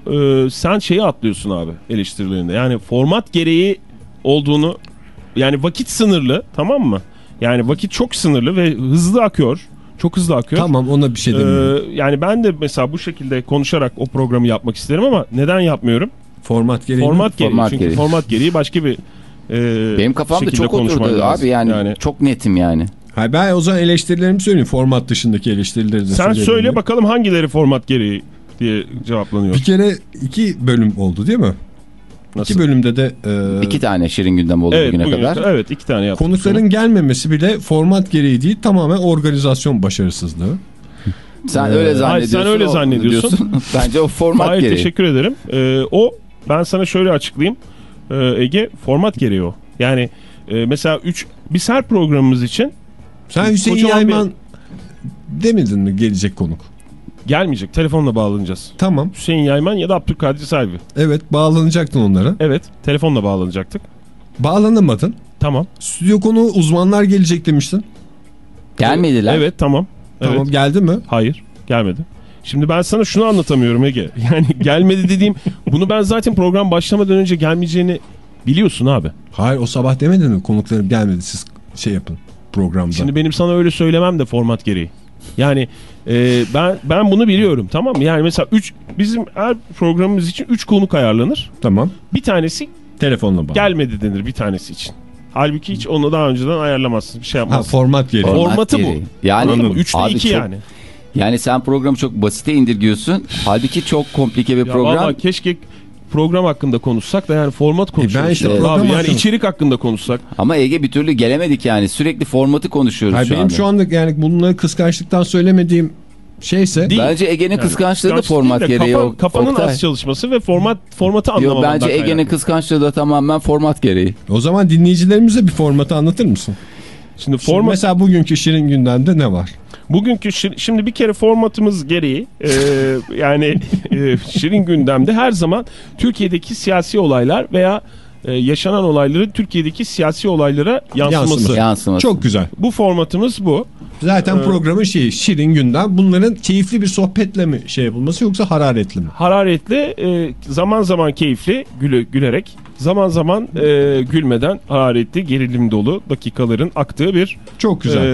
E, sen şeyi atlıyorsun abi eleştirilerinde. Yani format gereği olduğunu yani vakit sınırlı tamam mı? Yani vakit çok sınırlı ve hızlı akıyor. Çok hızlı akıyor. Tamam ona bir şey demiyorum. Ee, yani ben de mesela bu şekilde konuşarak o programı yapmak isterim ama neden yapmıyorum? format gereği. Format gereği. Format Çünkü gereği. format gereği başka bir e, Benim kafamda çok oturdu lazım. abi yani, Yani çok netim yani. Hayır, ben o zaman eleştirilerimi söyleyeyim. Format dışındaki eleştirileri de sen söyle bakalım hangileri format gereği diye cevaplanıyor. Bir kere iki bölüm oldu değil mi? Nasıl? İki bölümde de e, İki tane şirin gündem oldu Evet, bugüne bugün, kadar. evet iki tane yaptık. konukların gelmemesi bile format gereği değil tamamen organizasyon başarısızlığı. Sen öyle Hayır, zannediyorsun. sen öyle o- zannediyorsun. Bence o format Hayır gereği. teşekkür ederim. Ee, o ben sana şöyle açıklayayım. Ee, Ege format gereği o. Yani e, mesela 3 biz her programımız için Sen Hüseyin Yayman demedin mi gelecek konuk? Gelmeyecek. Telefonla bağlanacağız. Tamam. Hüseyin Yayman ya da Abdülkadir Selvi. Evet bağlanacaktın onlara. Evet telefonla bağlanacaktık. Bağlanamadın. Tamam. Stüdyo konuğu uzmanlar gelecek demiştin. Gelmediler. Evet tamam. Evet. Tamam geldi mi? Hayır gelmedi. Şimdi ben sana şunu anlatamıyorum Ege. Yani gelmedi dediğim bunu ben zaten program başlamadan önce gelmeyeceğini biliyorsun abi. Hayır o sabah demedin mi konuklarım gelmedi siz şey yapın programda. Şimdi benim sana öyle söylemem de format gereği. Yani e, ben ben bunu biliyorum tamam mı? Yani mesela 3 bizim her programımız için 3 konuk ayarlanır. Tamam. Bir tanesi Telefonla bağlı. gelmedi denir bir tanesi için. Halbuki hiç onu daha önceden ayarlamazsın. Bir şey Ha yapmazsın. format gereği. Format Formatı bu. Yani Anladın mı? 3'te abi 2 çok- yani. Yani sen programı çok basite indirgiyorsun. Halbuki çok komplike bir Ya program. vallahi keşke program hakkında konuşsak da yani format konuşuyoruz. ben işte Abi program yani içerik hakkında konuşsak. Ama Ege bir türlü gelemedik yani. Sürekli formatı konuşuyoruz Hayır, şu benim anda. şu anda yani bunları kıskançlıktan söylemediğim şeyse Değil. Bence Ege'nin Yani kıskançlığı da format de gereği. kafa- o- kafanın Oktay. az çalışması ve format formatı Yo, anlamamandan bence Ege'nin kıskançlığı da tamamen format gereği. o zaman dinleyicilerimize bir formatı anlatır mısın? Şimdi Şimdi format Mesela bugünkü Şirin gündemde ne var? Bugünkü şimdi bir kere formatımız gereği e, yani e, Şirin gündemde her zaman Türkiye'deki siyasi olaylar veya e, yaşanan olayların Türkiye'deki siyasi olaylara yansıması. Yansıması. Yansıması. Çok güzel. Bu formatımız bu. Zaten Ee, programın şeyi Şirin gündem. Bunların keyifli bir sohbetle mi şey yapılması yoksa hararetli mi? Hararetli, e, zaman zaman keyifli, güle, gülerek, zaman zaman e, gülmeden hararetli, gerilim dolu dakikaların aktığı bir Çok güzel.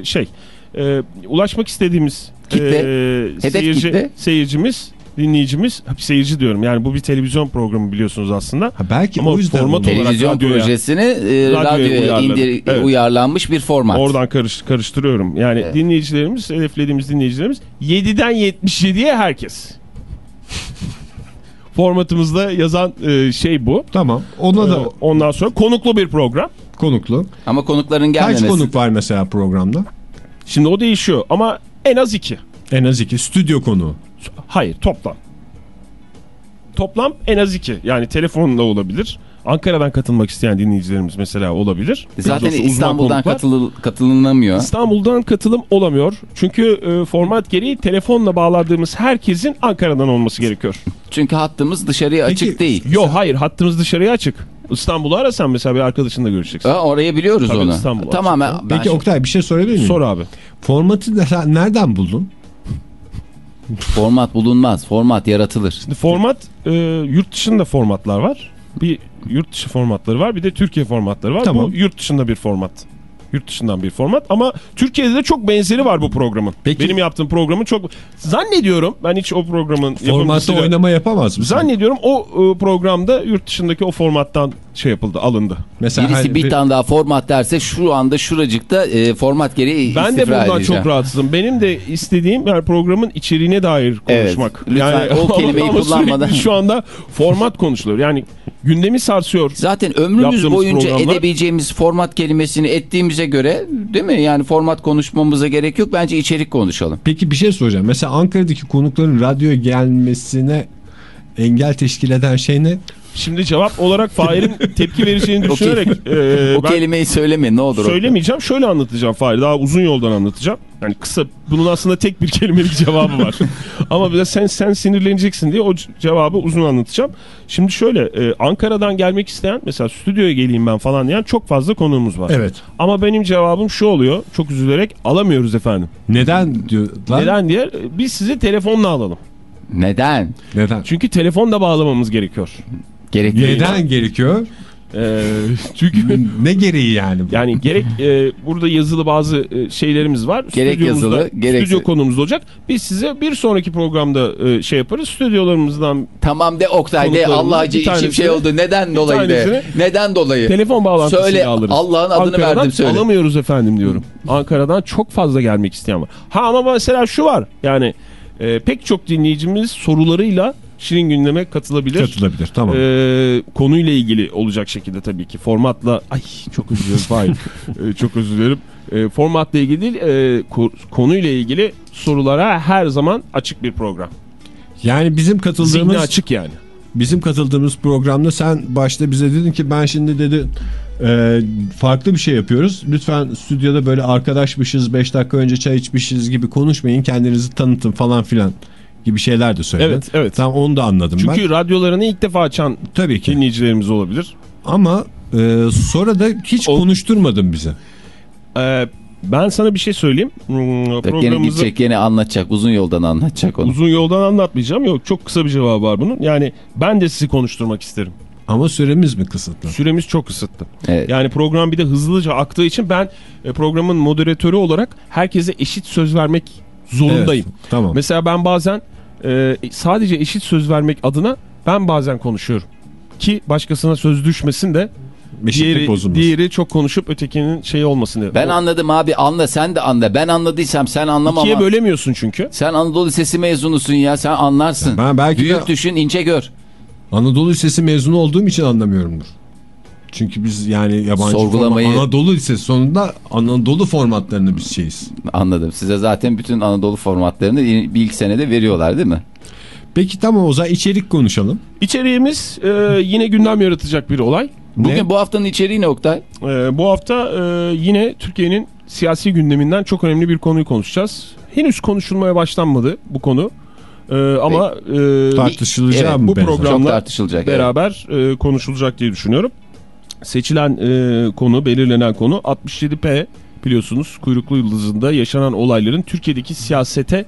e, şey. E, ulaşmak istediğimiz Kitle, e, hedef seyirci, kitle. seyircimiz, dinleyicimiz, seyirci diyorum yani bu bir televizyon programı biliyorsunuz aslında. ha belki ama o yüzden format olarak Televizyon radyoya- projesini e, Radyoya radyoya, indir, Evet. uyarlanmış bir format. Oradan karış, karıştırıyorum. Yani Evet. dinleyicilerimiz, hedeflediğimiz dinleyicilerimiz 7'den 77'ye herkes. Formatımızda yazan e, şey bu. Tamam. Ona da Ee, Ondan sonra konuklu bir program. konuklu. Ama konukların gelmemesi. Kaç konuk var mesela programda? Şimdi o değişiyor ama en az iki. En az iki. Stüdyo konuğu. Hayır toplam. Toplam en az iki. Yani telefonla olabilir. Ankara'dan katılmak isteyen dinleyicilerimiz mesela olabilir. Zaten doğrusu uzman İstanbul'dan katıl, katılınamıyor. İstanbul'dan katılım olamıyor. Çünkü e, format gereği telefonla bağladığımız herkesin Ankara'dan olması gerekiyor. Çünkü hattımız dışarıya Peki- açık değil. Yok hayır hattımız dışarıya açık. İstanbul'u arasan mesela bir arkadaşınla görüşeceksin. Ha, orayı biliyoruz Tabii onu. İstanbul Tamamen. ben Peki şu- Oktay bir şey sorabilir miyim? Sor abi. Formatı nereden buldun? format bulunmaz. Format yaratılır. Şimdi format e, yurt dışında formatlar var. Bir yurt dışı formatları var bir de Türkiye formatları var. Tamam. Bu yurt dışında bir format. Yurt dışından bir format ama Türkiye'de de çok benzeri var bu programın. Peki- Benim yaptığım programın çok zannediyorum ben hiç o programın Formatta oynama yapamaz mısın? Zannediyorum o e, programda yurt dışındaki o formattan şey yapıldı, alındı. Mesela Birisi hani bir bir- tane daha format derse şu anda şuracıkta e, format gereği Ben de bundan edeceğim. çok rahatsızım. Benim de istediğim yani programın içeriğine dair Evet, konuşmak. lütfen o ama- kelimeyi kullanmadan. Şu anda format konuşuluyor. Yani gündemi sarsıyor. Zaten ömrümüz boyunca programlar- edebileceğimiz format kelimesini ettiğimize göre değil mi? Yani format konuşmamıza gerek yok. Bence içerik konuşalım. Peki bir şey soracağım. Mesela Ankara'daki konukların radyoya gelmesine engel teşkil eden şey ne? Şimdi cevap olarak Fahir'in tepki vereceğini düşünerek e, o kelimeyi söyleme ne olur. söylemeyeceğim. Şöyle anlatacağım Fahir. Daha uzun yoldan anlatacağım. Yani kısa bunun aslında tek bir kelimelik cevabı var. Ama bir de sen sen sinirleneceksin diye o cevabı uzun anlatacağım. Şimdi şöyle e, Ankara'dan gelmek isteyen mesela stüdyoya geleyim ben falan diyen çok fazla konuğumuz var. Evet. Ama benim cevabım şu oluyor. Çok üzülerek alamıyoruz efendim. Neden diyorlar? Neden diye e, biz sizi telefonla alalım. Neden? Neden? Çünkü telefonla bağlamamız gerekiyor. Gerekli. Neden gerekiyor? E, çünkü ne gereği yani? bu? yani gerek e, burada yazılı bazı e, şeylerimiz var. Gerek yazılı, gerekse- Stüdyo konumuz olacak. Biz size bir sonraki programda e, şey yaparız. Stüdyolarımızdan Tamam de Oktay de Allah acı içim şey oldu. Neden dolayı de? Neden dolayı? telefon bağlantısıyla Söyle, alırız. Allah'ın adını Ankara'dan verdim söyle. alamıyoruz efendim diyorum. Ankara'dan çok fazla gelmek isteyen var. Ha ama mesela şu var. Yani e, pek çok dinleyicimiz sorularıyla Şirin Gündem'e katılabilir. Katılabilir tamam. Ee, konuyla ilgili olacak şekilde tabii ki formatla ay çok özür dilerim. Ee, çok özür dilerim Ee, formatla ilgili değil e, ko- konuyla ilgili sorulara her zaman açık bir program yani bizim katıldığımız zihni açık yani bizim katıldığımız programda sen başta bize dedin ki ben şimdi dedi e, farklı bir şey yapıyoruz. Lütfen stüdyoda böyle arkadaşmışız 5 dakika önce çay içmişiz gibi konuşmayın kendinizi tanıtın falan filan gibi şeyler de söyledin. Evet, evet. Tamam onu da anladım ben. çünkü radyolarını ilk defa açan Tabii ki. dinleyicilerimiz olabilir Ama e, sonra da hiç O- konuşturmadın bize. Ee, ben sana bir şey söyleyeyim Hmm, Bak Gene programımızı gidecek gene anlatacak. Uzun yoldan anlatacak onu. uzun yoldan anlatmayacağım yok çok kısa bir cevabı var bunun yani ben de sizi konuşturmak isterim Ama süremiz mi kısıtlı? süremiz çok kısıtlı Evet. Yani program bir de hızlıca aktığı için ben e, programın moderatörü olarak herkese eşit söz vermek zorundayım. Evet, tamam. Mesela ben bazen e, sadece eşit söz vermek adına ben bazen konuşuyorum. Ki başkasına söz düşmesin de diğeri, bozulmasın. diğeri çok konuşup ötekinin şeyi olmasın diye. Ben O- anladım abi anla sen de anla. Ben anladıysam sen anlama İkiye ama. bölemiyorsun çünkü. Sen Anadolu Lisesi mezunusun ya sen anlarsın. Ben belki Büyük de- düşün ince gör. Anadolu Lisesi mezunu olduğum için anlamıyorumdur. Çünkü biz yani yabancı Sorgulamayı- format- Anadolu Lisesi sonunda Anadolu formatlarını biz şeyiz. Anladım. Size zaten bütün Anadolu formatlarını bir ilk senede veriyorlar değil mi? Peki tamam o zaman içerik konuşalım. İçeriğimiz e, yine gündem yaratacak bir olay. Bugün Ne? bu haftanın içeriği ne Oktay? E, bu hafta e, yine Türkiye'nin siyasi gündeminden çok önemli bir konuyu konuşacağız. Henüz konuşulmaya başlanmadı bu konu. E, ama e, Tartışılacağı Evet, bu benzer? program- Çok Programla tartışılacak. evet. beraber e, konuşulacak diye düşünüyorum. Seçilen e, konu, belirlenen konu 67P biliyorsunuz kuyruklu yıldızında yaşanan olayların Türkiye'deki siyasete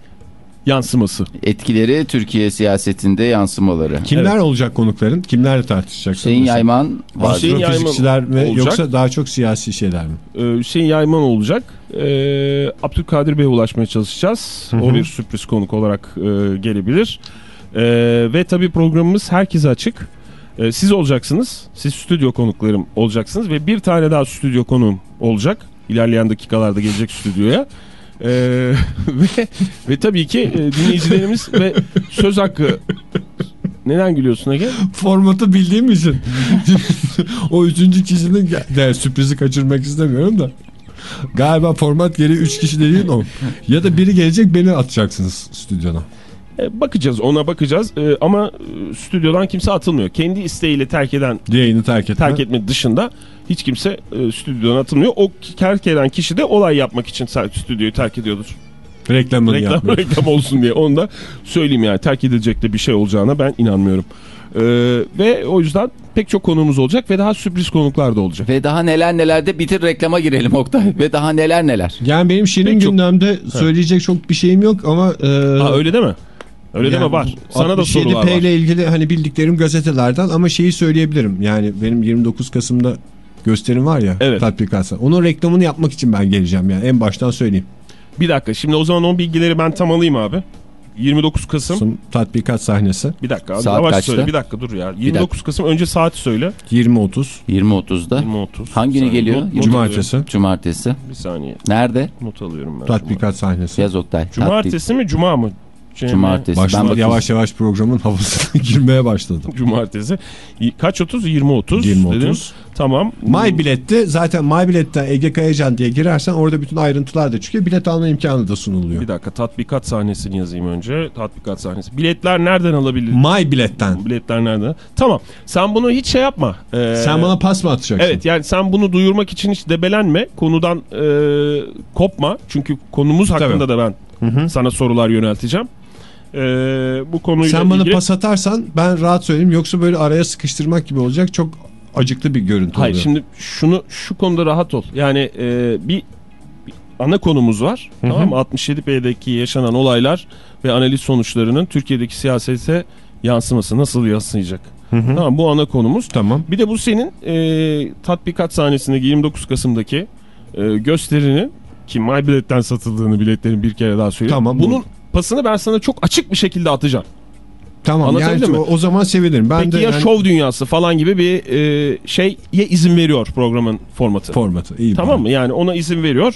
yansıması. Etkileri Türkiye siyasetinde yansımaları. Kimler olacak konukların? Kimlerle tartışacaksın? Hüseyin? Yayman var. Hüseyin Yayman mi olacak. yoksa daha çok siyasi şeyler mi? Ee, Hüseyin Yayman olacak. Ee, Abdülkadir Bey'e ulaşmaya çalışacağız. O bir sürpriz konuk olarak e, gelebilir. Ee, ve tabii programımız herkese açık. Ee, siz olacaksınız. Siz stüdyo konuklarım olacaksınız. Ve bir tane daha stüdyo konuğum olacak. İlerleyen dakikalarda gelecek stüdyoya. Ee, ve, ve tabii ki e, dinleyicilerimiz ve söz hakkı... Neden gülüyorsun Ege? Formatı bildiğim için. o üçüncü kişinin de, sürprizi kaçırmak istemiyorum da. Galiba format gereği üç kişi dediğin o. Ya da biri gelecek beni atacaksınız stüdyona. E, bakacağız ona bakacağız. E, ama e, stüdyodan kimse atılmıyor. Kendi isteğiyle terk eden Yayını terk etme. terk etme dışında hiç kimse e, stüdyodan atılmıyor. O terk eden kişi de olay yapmak için stüdyoyu terk ediyordur. Reklamını Reklam, yapmıyor. reklam olsun diye. Onu da söyleyeyim yani. Terk edilecek de bir şey olacağına ben inanmıyorum. E, ve o yüzden pek çok konuğumuz olacak ve daha sürpriz konuklar da olacak. Ve daha neler neler de bitir reklama girelim Oktay. Ve daha neler neler. Yani benim Şirin Pek çok- gündemde söyleyecek çok bir şeyim yok ama... E, Ha, öyle deme. Öyle yani deme var. Sana da 67P sorular var. ile ilgili hani bildiklerim gazetelerden ama şeyi söyleyebilirim. Yani benim 29 Kasım'da gösterim var ya Evet. tatbikatsa. Onun reklamını yapmak için ben geleceğim yani en baştan söyleyeyim. Bir dakika şimdi o zaman o bilgileri ben tam alayım abi. 29 Kasım. Son tatbikat sahnesi Bir dakika abi, Saat yavaş kaçta? söyle. Bir dakika dur ya. 29 Kasım önce saati söyle. 20.30 20.30'da. 20.30. Hangini saniye, geliyor? not- not Cumartesi Cumartesi. alıyorum. Bir saniye Nerede? not alıyorum ben. tatbikat sahnesi. Yaz Oktay. Cumartesi mi cuma mı? Cumartesi. Ben Başlama, bakayım. yavaş yavaş programın havasına girmeye başladım. Cumartesi. Kaç 30? 20 30. 20.30. dedim. Tamam. My Bilet'te zaten My Bilet'ten Ege Kayacan diye girersen orada bütün ayrıntılar da çıkıyor. Bilet alma imkanı da sunuluyor. Bir dakika tatbikat sahnesini yazayım önce. Tatbikat sahnesi. Biletler nereden alabilir? My Bilet'ten. Biletler nereden? Tamam. Sen bunu hiç şey yapma. Ee, Sen bana pas mı atacaksın? Evet yani sen bunu duyurmak için hiç debelenme. Konudan e, kopma. Çünkü konumuz hakkında da ben sana sorular yönelteceğim. E, bu konuyla Sen bana ilgili... pas atarsan ben rahat söyleyeyim yoksa böyle araya sıkıştırmak gibi olacak. Çok acıklı bir görüntü Hayır oluyor. şimdi şunu şu konuda rahat ol. Yani e, bir, ana konumuz var. Tamam mı? 67B'deki yaşanan olaylar ve analiz sonuçlarının Türkiye'deki siyasete yansıması nasıl yansıyacak? Tamam bu ana konumuz. Tamam. Bir de bu senin e, tatbikat sahnesindeki 29 Kasım'daki e, gösterini ki MyBilet'ten satıldığını biletlerin bir kere daha söyleyeyim. Tamam, bu- Bunun pasını ben sana çok açık bir şekilde atacağım. Tamam Anlatabildim yani mi? o, o zaman sevinirim. Ben Peki de ya yani şov dünyası falan gibi bir e, şeye izin veriyor programın formatı. formatı iyi. tamam bari. mı? Yani ona izin veriyor.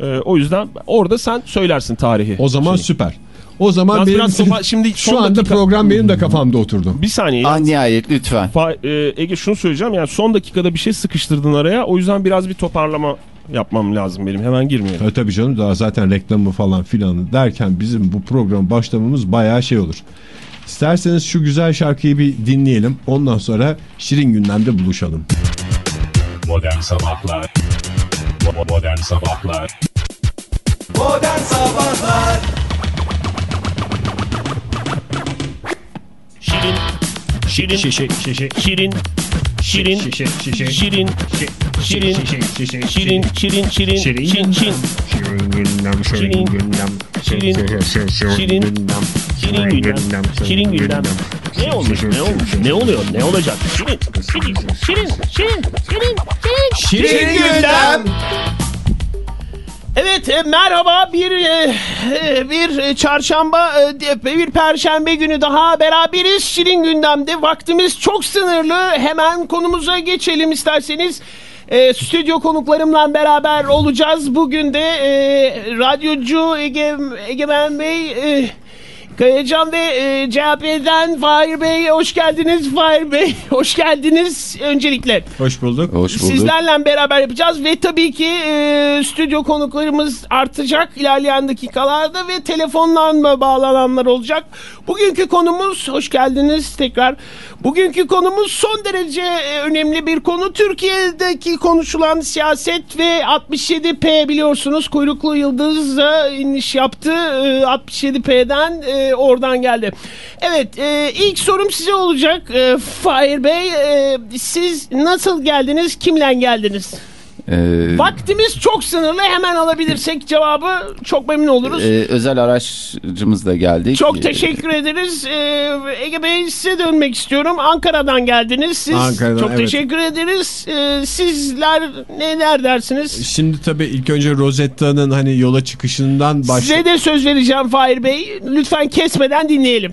E, o yüzden orada sen söylersin tarihi. O zaman Şeyi. süper. O zaman Biraz- benim biraz topa- şimdi şu anda dakika- program benim de kafamda oturdu. bir saniye. Ah yalnız. nihayet lütfen. Fa- e, Ege şunu söyleyeceğim yani son dakikada bir şey sıkıştırdın araya o yüzden biraz bir toparlama yapmam lazım benim. Hemen girmeyelim. E, tabii canım. Daha zaten reklamı falan filanı derken bizim bu program başlamamız bayağı şey olur. İsterseniz şu güzel şarkıyı bir dinleyelim. Ondan sonra Şirin Gündem'de buluşalım. Modern Sabahlar. Bo- Modern Sabahlar. Şirin, şirin, Şişe şişe. Şirin, şirin, şirin, şirin, şişe şirin, şirin, şirin, Şirin. şin, şin, Şirin gündem şirin Şirin. gündem. Şirin. Şirin Şirin. gündem. Şirin gündem, şirin gündem. Ne olmuş, ne olmuş, ne oluyor, ne olacak? Şirin, şirin, şirin, şirin, şirin, şirin, şirin gündem. Evet e, merhaba. Bir e, e, bir e, çarşamba e, bir perşembe günü daha beraberiz. Şirin gündemde vaktimiz çok sınırlı. Hemen konumuza geçelim isterseniz. E, stüdyo konuklarımla beraber olacağız. Bugün de e, radyocu Ege, Egemen Bey e, Kayacan ve e, CHP'den Fahir Bey hoş geldiniz Fahir Bey hoş geldiniz öncelikle. Hoş bulduk. Hoş bulduk. Sizlerle beraber yapacağız ve tabii ki e, stüdyo konuklarımız artacak ilerleyen dakikalarda ve telefonla bağlananlar olacak. Bugünkü konumuz, hoş geldiniz tekrar. Bugünkü konumuz son derece e, önemli bir konu. Türkiye'deki konuşulan siyaset ve 67P biliyorsunuz kuyruklu yıldızla iniş yaptı. E, 67P'den e, oradan geldi. Evet e, ilk sorum size olacak e, Fahir Bey. E, siz nasıl geldiniz, kimle geldiniz? Ee, Vaktimiz çok sınırlı hemen alabilirsek cevabı çok memnun oluruz. e, özel araçcımızla geldik. Çok Ee, teşekkür ederiz. Ee, Ege Bey size dönmek istiyorum. Ankara'dan geldiniz. Siz Ankara'dan, çok evet. teşekkür ederiz. Ee, sizler neler dersiniz? Şimdi tabii ilk önce Rosetta'nın hani yola çıkışından baş Size de söz vereceğim Fahir Bey. Lütfen kesmeden dinleyelim.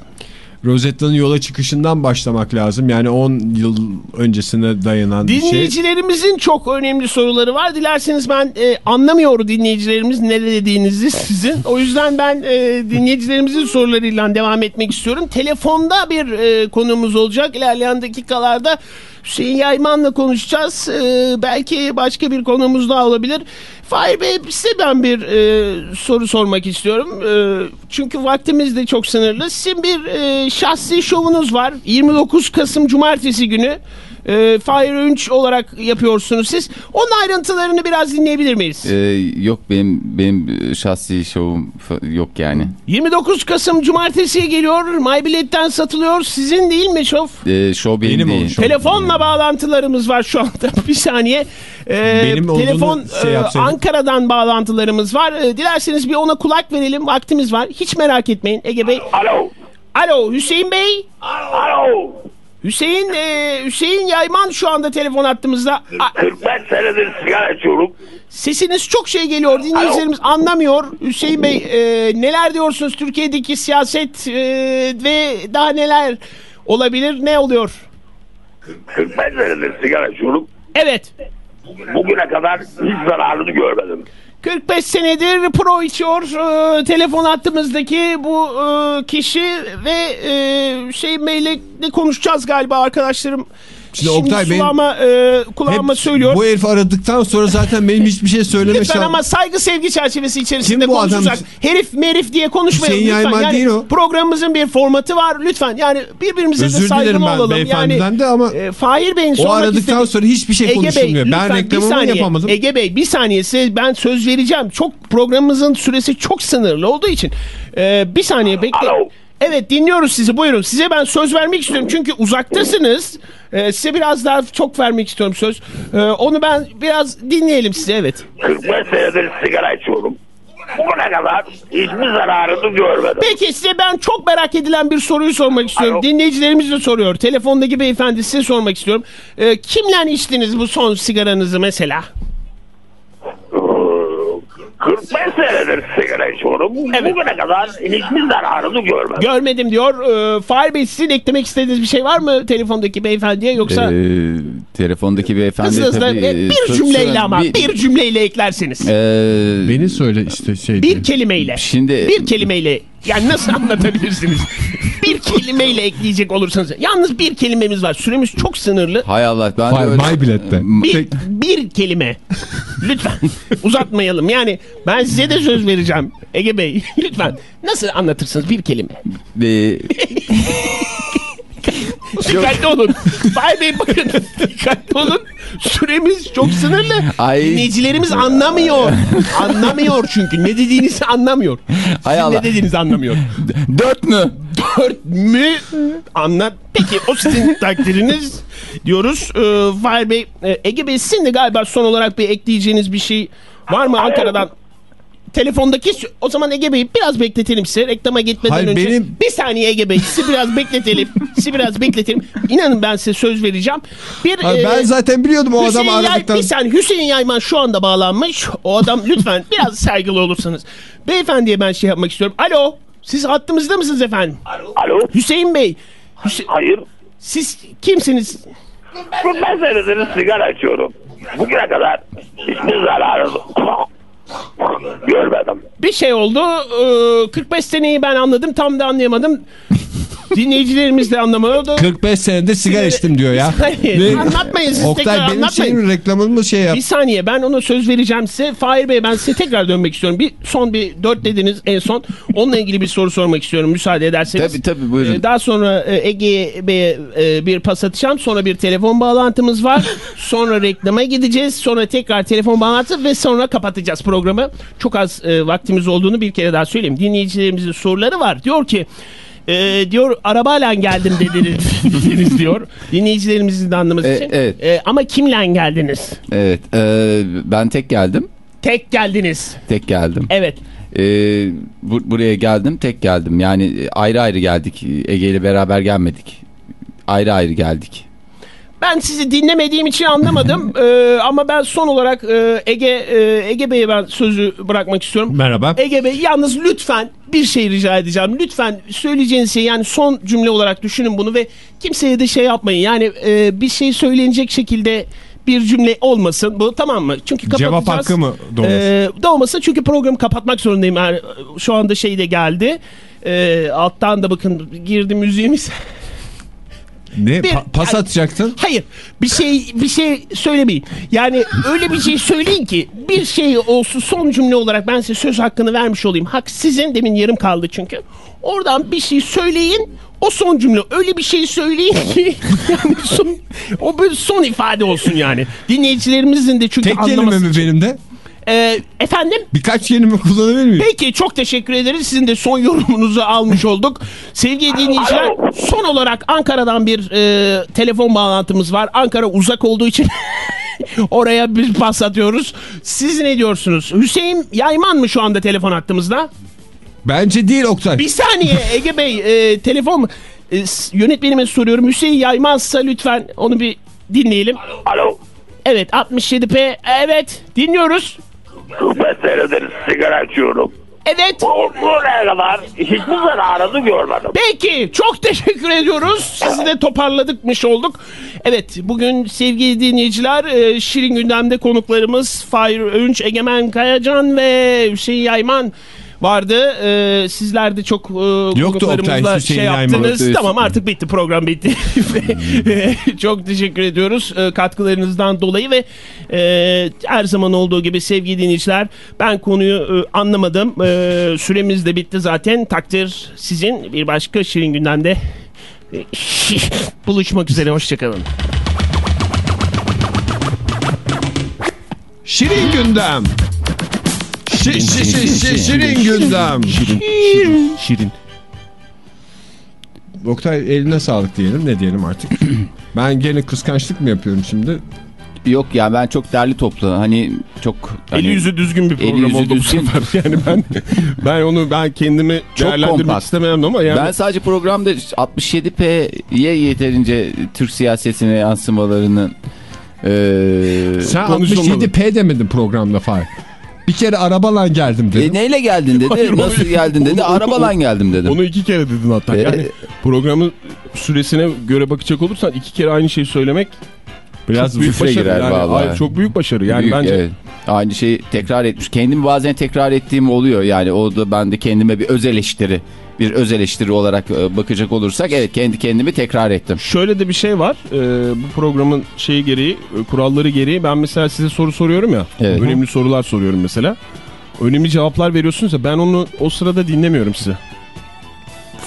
Rosetta'nın yola çıkışından başlamak lazım. Yani 10 yıl öncesine dayanan bir şey. Dinleyicilerimizin çok önemli soruları var. Dilerseniz ben e, anlamıyorum dinleyicilerimiz ne dediğinizi sizin. O yüzden ben e, dinleyicilerimizin sorularıyla devam etmek istiyorum. Telefonda bir e, konumuz olacak. İlerleyen dakikalarda Hüseyin Yayman'la konuşacağız. E, belki başka bir konumuz daha olabilir. Fahir Bey size ben bir e, soru sormak istiyorum. E, çünkü vaktimiz de çok sınırlı. Sizin bir e, şahsi şovunuz var. 29 Kasım Cumartesi günü. E, Fahir Önç olarak yapıyorsunuz siz. Onun ayrıntılarını biraz dinleyebilir miyiz? e, yok benim benim şahsi şovum yok yani. 29 Kasım Cumartesi'ye geliyor. MyBilet'ten satılıyor. Sizin değil mi şov? E, şov benim, Benim değil. şov. Telefonla bağlantılarımız var şu anda. Bir saniye. Ee, Benim telefon şey e. Ankara'dan bağlantılarımız var. Ee, dilerseniz bir ona kulak verelim. Vaktimiz var. Hiç merak etmeyin Ege Bey. Alo. Alo Hüseyin Bey. Alo. Hüseyin e, Hüseyin Yayman şu anda telefon attığımızda. A- 45 senedir sigara içiyorum. sesiniz çok şey geliyor. Dinleyicilerimiz anlamıyor. Hüseyin Bey e, neler diyorsunuz Türkiye'deki siyaset e, ve daha neler olabilir? Ne oluyor? 45 senedir sigara içiyorum. Evet. Bugüne kadar hiç zararını görmedim. 45 senedir pro içiyor. Ee, telefon hattımızdaki bu e, kişi ve e, Bey'le de konuşacağız galiba arkadaşlarım. Şimdi Oktay Bey- kulağıma, e, kulağıma söylüyor. Bu herifi aradıktan sonra zaten benim hiçbir şey söyleme Lütfen şansım- ama saygı sevgi çerçevesi içerisinde Kim bu adam? konuşacak. Herif merif diye konuşmayalım Hüseyin lütfen. Yayman yani değil o. Programımızın bir formatı var lütfen. Yani birbirimize de Özür saygılı dilerim ben olalım. yani, de ama e, Fahir Bey'in o sormak aradıktan istediği- sonra hiçbir şey Ege Bey, konuşulmuyor. ben lütfen bir reklamımı saniye. yapamadım. Ege Bey bir saniye size ben söz vereceğim. Çok programımızın süresi çok sınırlı olduğu için. Ee, bir saniye bekle. Evet dinliyoruz sizi buyurun. Size ben söz vermek istiyorum çünkü uzaktasınız. Ee, size biraz daha çok vermek istiyorum söz. Ee, onu ben biraz dinleyelim size evet. 45 senedir sigara içiyorum. bugüne kadar hiçbir zararını görmedim. Peki size ben çok merak edilen bir soruyu sormak istiyorum. Alo. Dinleyicilerimiz de soruyor. Telefondaki beyefendi size sormak istiyorum. Ee, kimle içtiniz bu son sigaranızı mesela? Ee, 45 senedir sigara içiyorum. Evet. Bugüne kadar hiçbir zararını görmedim. Görmedim diyor. Ee, Fahir Bey sizin eklemek istediğiniz bir şey var mı telefondaki beyefendiye yoksa Ee, telefondaki beyefendi hızlı hızlı tabii, e, e, bir cümleyle ama bir- bir cümleyle eklersiniz. Ee, Beni söyle işte şey. bir kelimeyle. Şimdi- bir kelimeyle. Yani nasıl anlatabilirsiniz? kelimeyle ekleyecek olursanız. Yalnız bir kelimemiz var. Süremiz çok sınırlı. Hay Allah ben Hayır, öyle- My Bilet'te. Bir, bir kelime. Lütfen uzatmayalım. Yani ben size de söz vereceğim. Ege Bey lütfen. Nasıl anlatırsınız bir kelime? Ee, Dikkatli olun. Bay Bey bakın. Dikkatli olun. Süremiz çok sınırlı. Ay. Dinleyicilerimiz anlamıyor. Anlamıyor çünkü. Ne dediğinizi anlamıyor. Hay Sizin Allah. ne dediğinizi anlamıyor. dört mü? Dört mü? Anlat. Peki o sizin takdiriniz diyoruz. Ee, Fahir Bey, e, Ege Bey sizin de galiba son olarak bir ekleyeceğiniz bir şey var mı Ankara'dan? Telefondaki o zaman Ege Bey biraz bekletelim size reklama gitmeden Hayır, önce. benim- Bir saniye Ege Bey sizi biraz bekletelim. sizi biraz bekletelim. İnanın ben size söz vereceğim. Bir Ha, e, ben zaten biliyordum o Hüseyin adamı Yay- aradıktan. bir saniye Hüseyin Yayman şu anda bağlanmış. O adam lütfen biraz saygılı olursanız. Beyefendiye ben şey yapmak istiyorum. Alo. Siz hattımızda mısınız efendim? Alo? Hüseyin Bey. Hüse- Hayır. siz kimsiniz? 45 senedir sigara içiyorum. Bugüne kadar hiçbir zararını görmedim. Bir şey oldu. Ee, 45 seneyi ben anladım. Tam da anlayamadım. Dinleyicilerimiz de anlamadı. 45 senedir sigara içtim diyor ya. Hayır, anlatmayın siz Oktay tekrar benim anlatmayın. şeyin reklamını şey yap. Bir saniye ben ona söz vereceğim size. Fahir Bey ben size tekrar dönmek istiyorum. Bir son bir dört dediniz en son. Onunla ilgili bir soru sormak istiyorum müsaade ederseniz. Tabii tabii buyurun. Ee, Daha sonra e, Ege Bey'e e, bir pas atacağım. Sonra bir telefon bağlantımız var. sonra reklama gideceğiz. Sonra tekrar telefon bağlantısı ve sonra kapatacağız programı. Çok az e, vaktimiz olduğunu bir kere daha söyleyeyim. Dinleyicilerimizin soruları var. Diyor ki e, diyor arabayla geldim dediniz, dediniz diyor. Dinleyicilerimizin de anlaması E, için. evet. E, ama kimle geldiniz? Evet. e, ben tek geldim. Tek geldiniz. Tek geldim. Evet. E, bu- buraya geldim tek geldim. Yani ayrı ayrı geldik. Ege ile beraber gelmedik. Ayrı ayrı geldik. Ben sizi dinlemediğim için anlamadım. Ee, ama ben son olarak e, Ege e, Ege Bey'e ben sözü bırakmak istiyorum. Merhaba. Ege Bey yalnız lütfen bir şey rica edeceğim. Lütfen söyleyeceğiniz şey yani son cümle olarak düşünün bunu ve kimseye de şey yapmayın. Yani e, bir şey söylenecek şekilde bir cümle olmasın bu tamam mı? Çünkü kapatacağız. Cevap hakkı mı doğmasın? Ee, doğmasın çünkü programı kapatmak zorundayım. Yani şu anda şey de geldi. Ee, alttan da bakın girdi müziğimiz. Ne bir- pa- pas atacaktın? Hayır bir şey bir şey söylemeyin. Yani öyle bir şey söyleyin ki bir şey olsun son cümle olarak ben size söz hakkını vermiş olayım. Hak sizin demin yarım kaldı çünkü. Oradan bir şey söyleyin o son cümle öyle bir şey söyleyin ki yani son, o böyle son ifade olsun yani. Dinleyicilerimizin de çünkü Tek kelime anlaması mi için. benim de? Ee, efendim? Birkaç kelime kullanabilir miyim? Peki çok teşekkür ederiz. Sizin de son yorumunuzu almış olduk. Sevgili dinleyiciler son olarak Ankara'dan bir e, telefon bağlantımız var. Ankara uzak olduğu için oraya bir pas atıyoruz. Siz ne diyorsunuz? Hüseyin Yayman mı şu anda telefon hattımızda? Bence değil Oktay. Bir saniye Ege Bey e, telefon e, yönetmenime soruyorum. Hüseyin Yaymazsa lütfen onu bir dinleyelim. Alo? Evet 67P evet dinliyoruz. 45 senedir sigara içiyorum. Evet. Bu, buraya kadar hiçbir zararını görmedim. Peki çok teşekkür ediyoruz. Sizi de toparladıkmış olduk. Evet bugün sevgili dinleyiciler e, Şirin Gündem'de konuklarımız Fahir Öğünç, Egemen Kayacan ve Hüseyin Yayman vardı. E, sizler de çok e, Oktay, Hüseyin şey yaptınız. Tamam artık bitti program bitti. Ve, e, çok teşekkür ediyoruz e, katkılarınızdan dolayı ve e, her zaman olduğu gibi sevgili dinleyiciler ben konuyu e, anlamadım. E, süremiz de bitti zaten. Takdir sizin bir başka Şirin Gündem'de e, buluşmak üzere. Hoşçakalın. Şirin gündem. Şi, şi, şi, şi, şirin gündem. Şirin. Şirin. Oktay eline sağlık diyelim ne diyelim artık. ben gene kıskançlık mı yapıyorum şimdi? Yok ya ben çok derli toplu. Hani çok hani, Eli yüzü düzgün bir program yüzü oldu bu düzgün. sefer. Yani ben ben onu ben kendimi Çok değerlendirmek kompakt. istemem ama yani Ben sadece programda 67P'ye yeterince Türk siyasetine yansımalarının eee Sen konuşulmadı. 67P demedin programda Fahir. Bir kere arabalan geldim e, dedim. neyle geldin dedi. Hayır, onu- Nasıl geldin dedi. onu- Arabalan geldim dedim. onu iki kere dedin hatta. E, Yani programın süresine göre bakacak olursan iki kere aynı şeyi söylemek Biraz çok büyük başarı. girer yani. vallahi. Hayır, çok büyük başarı. Yani Büyük, bence evet. Aynı şeyi tekrar etmiş. Kendimi bazen tekrar ettiğim oluyor. Yani o da ben de kendime bir öz eleştiri, bir öz eleştiri olarak e, bakacak olursak evet kendi kendimi tekrar ettim. şöyle de bir şey var. Ee, bu programın şeyi gereği, e, kuralları gereği ben mesela size soru soruyorum ya. Evet. Önemli sorular soruyorum mesela. Önemli cevaplar veriyorsunuz ya ben onu o sırada dinlemiyorum size.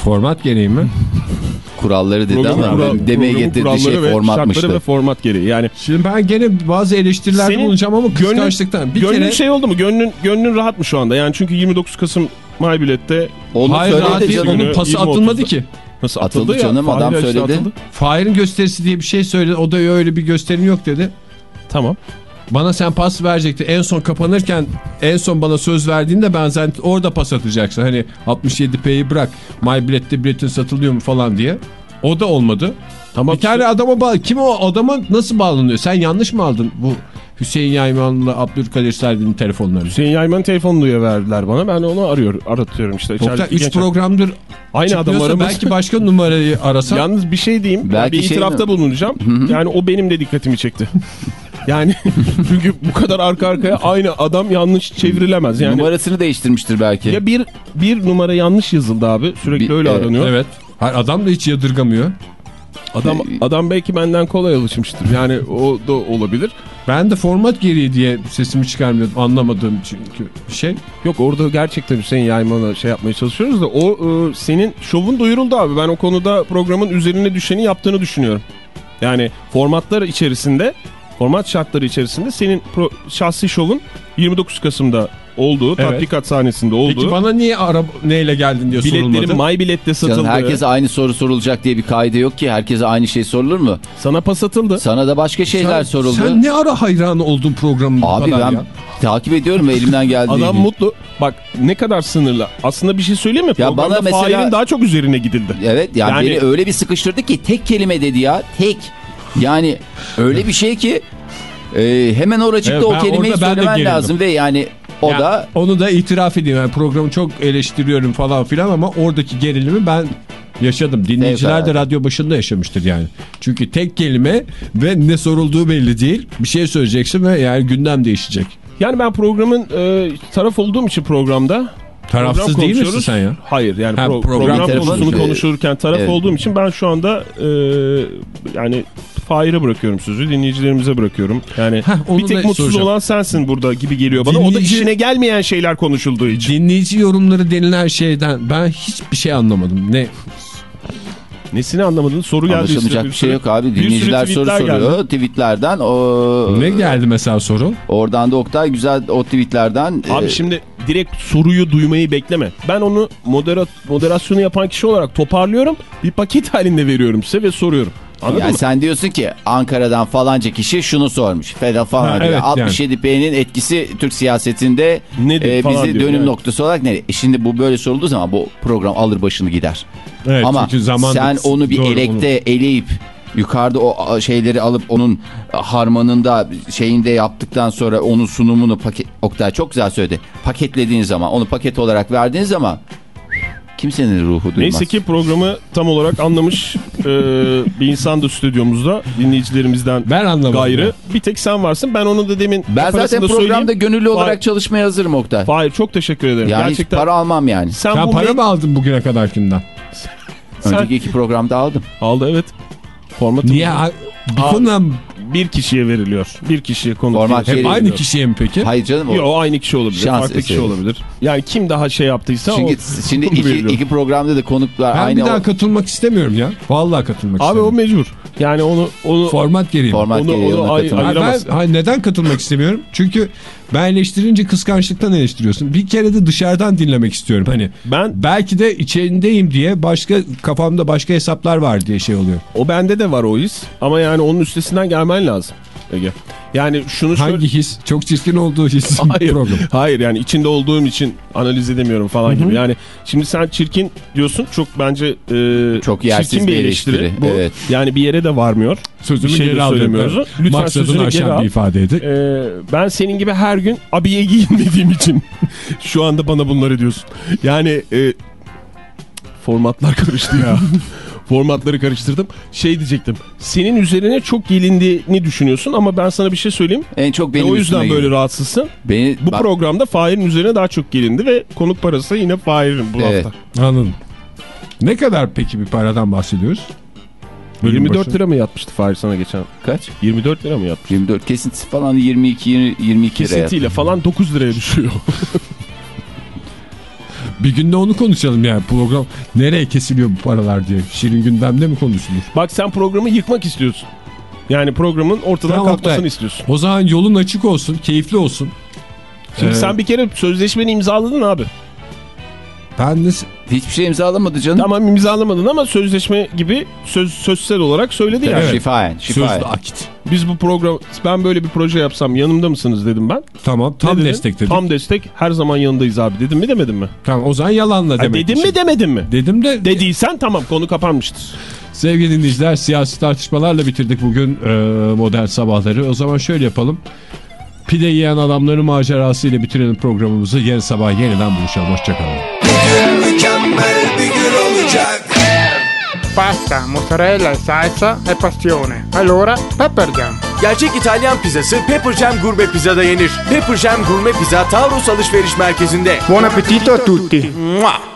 Format gereği mi? Kuralları dedi Programın ama kural- demeye getirdiği şey kuralları ve formatmıştı. Şartları ve format gereği. Yani Şimdi ben gene bazı eleştirilerde Senin bulunacağım ama gönlün- kıskançlıktan. Bir gönlün kere şey oldu mu? Gönlün gönlün rahat mı şu anda? Yani çünkü 29 Kasım MyBilet'te Onu Hayır. Günü Onun pası 20-30'da. atılmadı ki. nasıl Atıldı atıldı, ya? canım, adam Fahir Açı'da söyledi. atıldı. Fahir'in gösterisi diye bir şey söyledi. O da öyle bir gösterim yok dedi. Tamam. Bana sen pas verecekti. En son kapanırken en son bana söz verdiğinde ben zaten orada pas atacaksın. Hani 67P'yi bırak. My bilet'te biletin satılıyor mu falan diye. O da olmadı. Tamam. Bir tane adama bağlı. Kim o adama nasıl bağlanıyor? Sen yanlış mı aldın bu Hüseyin Yayman'la Abdülkadir Selvi'nin telefonlarını? Hüseyin Yayman telefonunu verdiler bana. Ben onu arıyor, aratıyorum işte. İçerideki 3 genç- programdır Aynı adam aramız. belki başka numarayı arasa. Yalnız bir şey diyeyim. Belki bir şey itirafta mi? bulunacağım. Yani o benim de dikkatimi çekti. yani çünkü bu kadar arka arkaya aynı adam yanlış çevrilemez. Yani Numarasını değiştirmiştir belki. ya bir bir numara yanlış yazıldı abi. Sürekli Bir- öyle evet, aranıyor. Evet. Hayır, adam da hiç yadırgamıyor. Adam adam belki benden kolay alışmıştır. Yani o da olabilir. Ben de format gereği diye sesimi çıkarmıyordum. Anlamadığım çünkü şey. Yok orada gerçekten Hüseyin Yayman'a şey yapmaya çalışıyoruz da o e, senin şovun duyuruldu abi. Ben o konuda programın üzerine düşeni yaptığını düşünüyorum. Yani formatlar içerisinde format şartları içerisinde senin pro- şahsi şovun 29 Kasım'da olduğu, Evet. tatbikat sahnesinde olduğu. Peki bana niye araba neyle geldin diye sorulmadı. Biletlerin My Bilet'te satıldı. Canım herkese aynı soru sorulacak diye bir kaide yok ki. Herkese aynı şey sorulur mu? Sana pas atıldı. Sana da başka şeyler sen, soruldu. Sen ne ara hayranı oldun programın bu Abi kadar ben ya? takip ediyorum ve elimden geldiği Adam gibi. mutlu. Bak ne kadar sınırlı. Aslında bir şey söyleyeyim mi? Ya bana mesela- daha çok üzerine gidildi. Evet yani, Yani- beni öyle bir sıkıştırdı ki tek kelime dedi ya. Tek. Yani öyle bir şey ki e, hemen oracıkta Evet, o kelimeyi söylemen lazım ve yani o Ya, da Onu da itiraf edeyim. Yani programı çok eleştiriyorum falan filan ama oradaki gerilimi ben yaşadım. Dinleyiciler Evet, de radyo başında yaşamıştır yani. Çünkü tek kelime ve ne sorulduğu belli değil. Bir şey söyleyeceksin ve yani gündem değişecek. Yani ben programın e, taraf olduğum için programda Tarafsız değil misin sen ya? Hayır yani Ha, pro- program program, tarafı- konusunu konuşurken taraf Evet. olduğum için ben şu anda e, yani Fahir'e bırakıyorum sözü, dinleyicilerimize bırakıyorum. Yani Heh, bir tek mutsuz soracağım. olan sensin burada gibi geliyor bana. O da Dinleyici- işine gelmeyen şeyler konuşulduğu için. Dinleyici yorumları denilen şeyden ben hiçbir şey anlamadım. Ne? Nesini anlamadın? Soru geldi. anlaşılmayacak işte bir şey yok abi. Dinleyiciler soru tweetler geldi. soruyor. Tweetlerden o Ne geldi mesela soru? oradan da Oktay güzel o tweetlerden Abi e, şimdi direkt soruyu duymayı bekleme. Ben onu modera moderasyonu yapan kişi olarak toparlıyorum. Bir paket halinde veriyorum size ve soruyorum. Anladın yani mı? sen diyorsun ki Ankara'dan falanca kişi şunu sormuş. Feda falan Ha, diyor. evet, yani. 67P'nin etkisi Türk siyasetinde Nedir e, bizi diyor, dönüm evet. noktası olarak ne? E şimdi bu böyle sorulduğu zaman bu program alır başını gider. Evet, Ama sen onu bir Doğru, elekte eleyip yukarıda o şeyleri alıp onun harmanında şeyinde yaptıktan sonra onun sunumunu paket Oktay çok güzel söyledi. Paketlediğin zaman onu paket olarak verdiğin zaman kimsenin ruhu duymaz. Neyse ki programı tam olarak anlamış e, bir insan da stüdyomuzda dinleyicilerimizden Ben anlamadım. gayrı. ya. Bir tek sen varsın. Ben onu da demin ben zaten programda söyleyeyim. gönüllü olarak Hayır. çalışmaya hazırım Oktay. Hayır çok teşekkür ederim. Yani Gerçekten. para almam yani. Sen, Sen para mı aldın bugüne kadarkinden? sen- Önceki iki programda aldım. Aldı evet. Formatı Niye? Bir Abi, konudan bir kişiye veriliyor. Bir kişiye konu. Format hep Veriliyor. aynı kişiye mi peki? Hayır canım o. Yok aynı kişi olabilir. Şans farklı kişi eseri. olabilir. Yani kim daha şey yaptıysa Çünkü o. şimdi onu iki, iki programda da konuklar Ben aynı bir daha o- katılmak istemiyorum ya. Vallahi katılmak Abi o istemiyorum. mecbur. Yani onu onu Format gereği. format Onu- gereği onu ona ay- ayıramazsın. ben, hayır, neden katılmak istemiyorum? Çünkü ben eleştirince kıskançlıktan eleştiriyorsun. Bir kere de dışarıdan dinlemek istiyorum. Hani ben belki de içindeyim diye başka kafamda başka hesaplar var diye şey oluyor. o bende de var o his. Ama yani onun üstesinden gelmen lazım. Ege. Yani şunu Hangi his? Çok çirkin olduğu his Hayır. Hayır yani içinde olduğum için analiz edemiyorum falan gibi. Yani şimdi sen çirkin diyorsun çok bence e, Çok yersiz çirkin bir eleştiri, Bu. evet. Yani bir yere de varmıyor. Sözümü Bir şey geri alıyorum. söylemiyoruz. Lütfen Maksadını sözünü geri al. bir ifade edin. Ee, ben senin gibi her gün abiye giyinmediğim için şu anda bana bunları diyorsun. Yani e, formatlar karıştı ya. Formatları karıştırdım. Şey diyecektim. Senin üzerine çok gelindiğini düşünüyorsun ama ben sana bir şey söyleyeyim. En çok Ve benim o yüzden böyle geliyor. rahatsızsın. Beni, Bu bak, programda Fahir'in üzerine daha çok gelindi ve konuk parası yine Fahir'in bu Evet. hafta. Anladım. Ne kadar peki bir paradan bahsediyoruz? Bölüm 24 başı. lira mı yatmıştı Fahir sana geçen? kaç? 24 lira mı yatmış? 24 kesintisi falan 22 22 liraya. Kesintiyle falan 9 liraya düşüyor. Bir günde onu konuşalım yani program nereye kesiliyor bu paralar diye. Şirin gündemde mi konuşulur? Bak sen programı yıkmak istiyorsun. Yani programın ortadan Tamam, kalkmasını Oktay. istiyorsun. O zaman yolun açık olsun, keyifli olsun. Şimdi Ee, sen bir kere sözleşmeni imzaladın abi. Ben de Hiçbir şey imzalamadı canım. Tamam imzalamadın ama sözleşme gibi söz sözsel olarak söyledi yani. Evet. Şifayen, şifayen. sözlü akit. Biz bu program ben böyle bir proje yapsam yanımda mısınız dedim ben. Tamam tam Ne destek dedim. Tam destek her zaman yanındayız abi dedim mi demedin mi? Tamam o zaman yalanla Ha, demek. dedim için. mi demedin mi? Dedim de Dediysen tamam konu kapanmıştır. sevgili dinleyiciler siyasi tartışmalarla bitirdik bugün e, modern sabahları. O zaman şöyle yapalım. Pide yiyen adamların macerası ile bitirelim programımızı. Yarın sabah yeniden buluşalım. Hoşçakalın. Mükemmel bir gün olacak. Pasta, mozzarella e salsa e passione. Allora, Pepper Jam. Gerçek İtalyan pizzası Pepper Jam Gurme Pizza'da yenir. Pepper Jam Gurme Pizza Taurus Alışveriş Merkezi'nde. Buon appetito a tutti. Mua!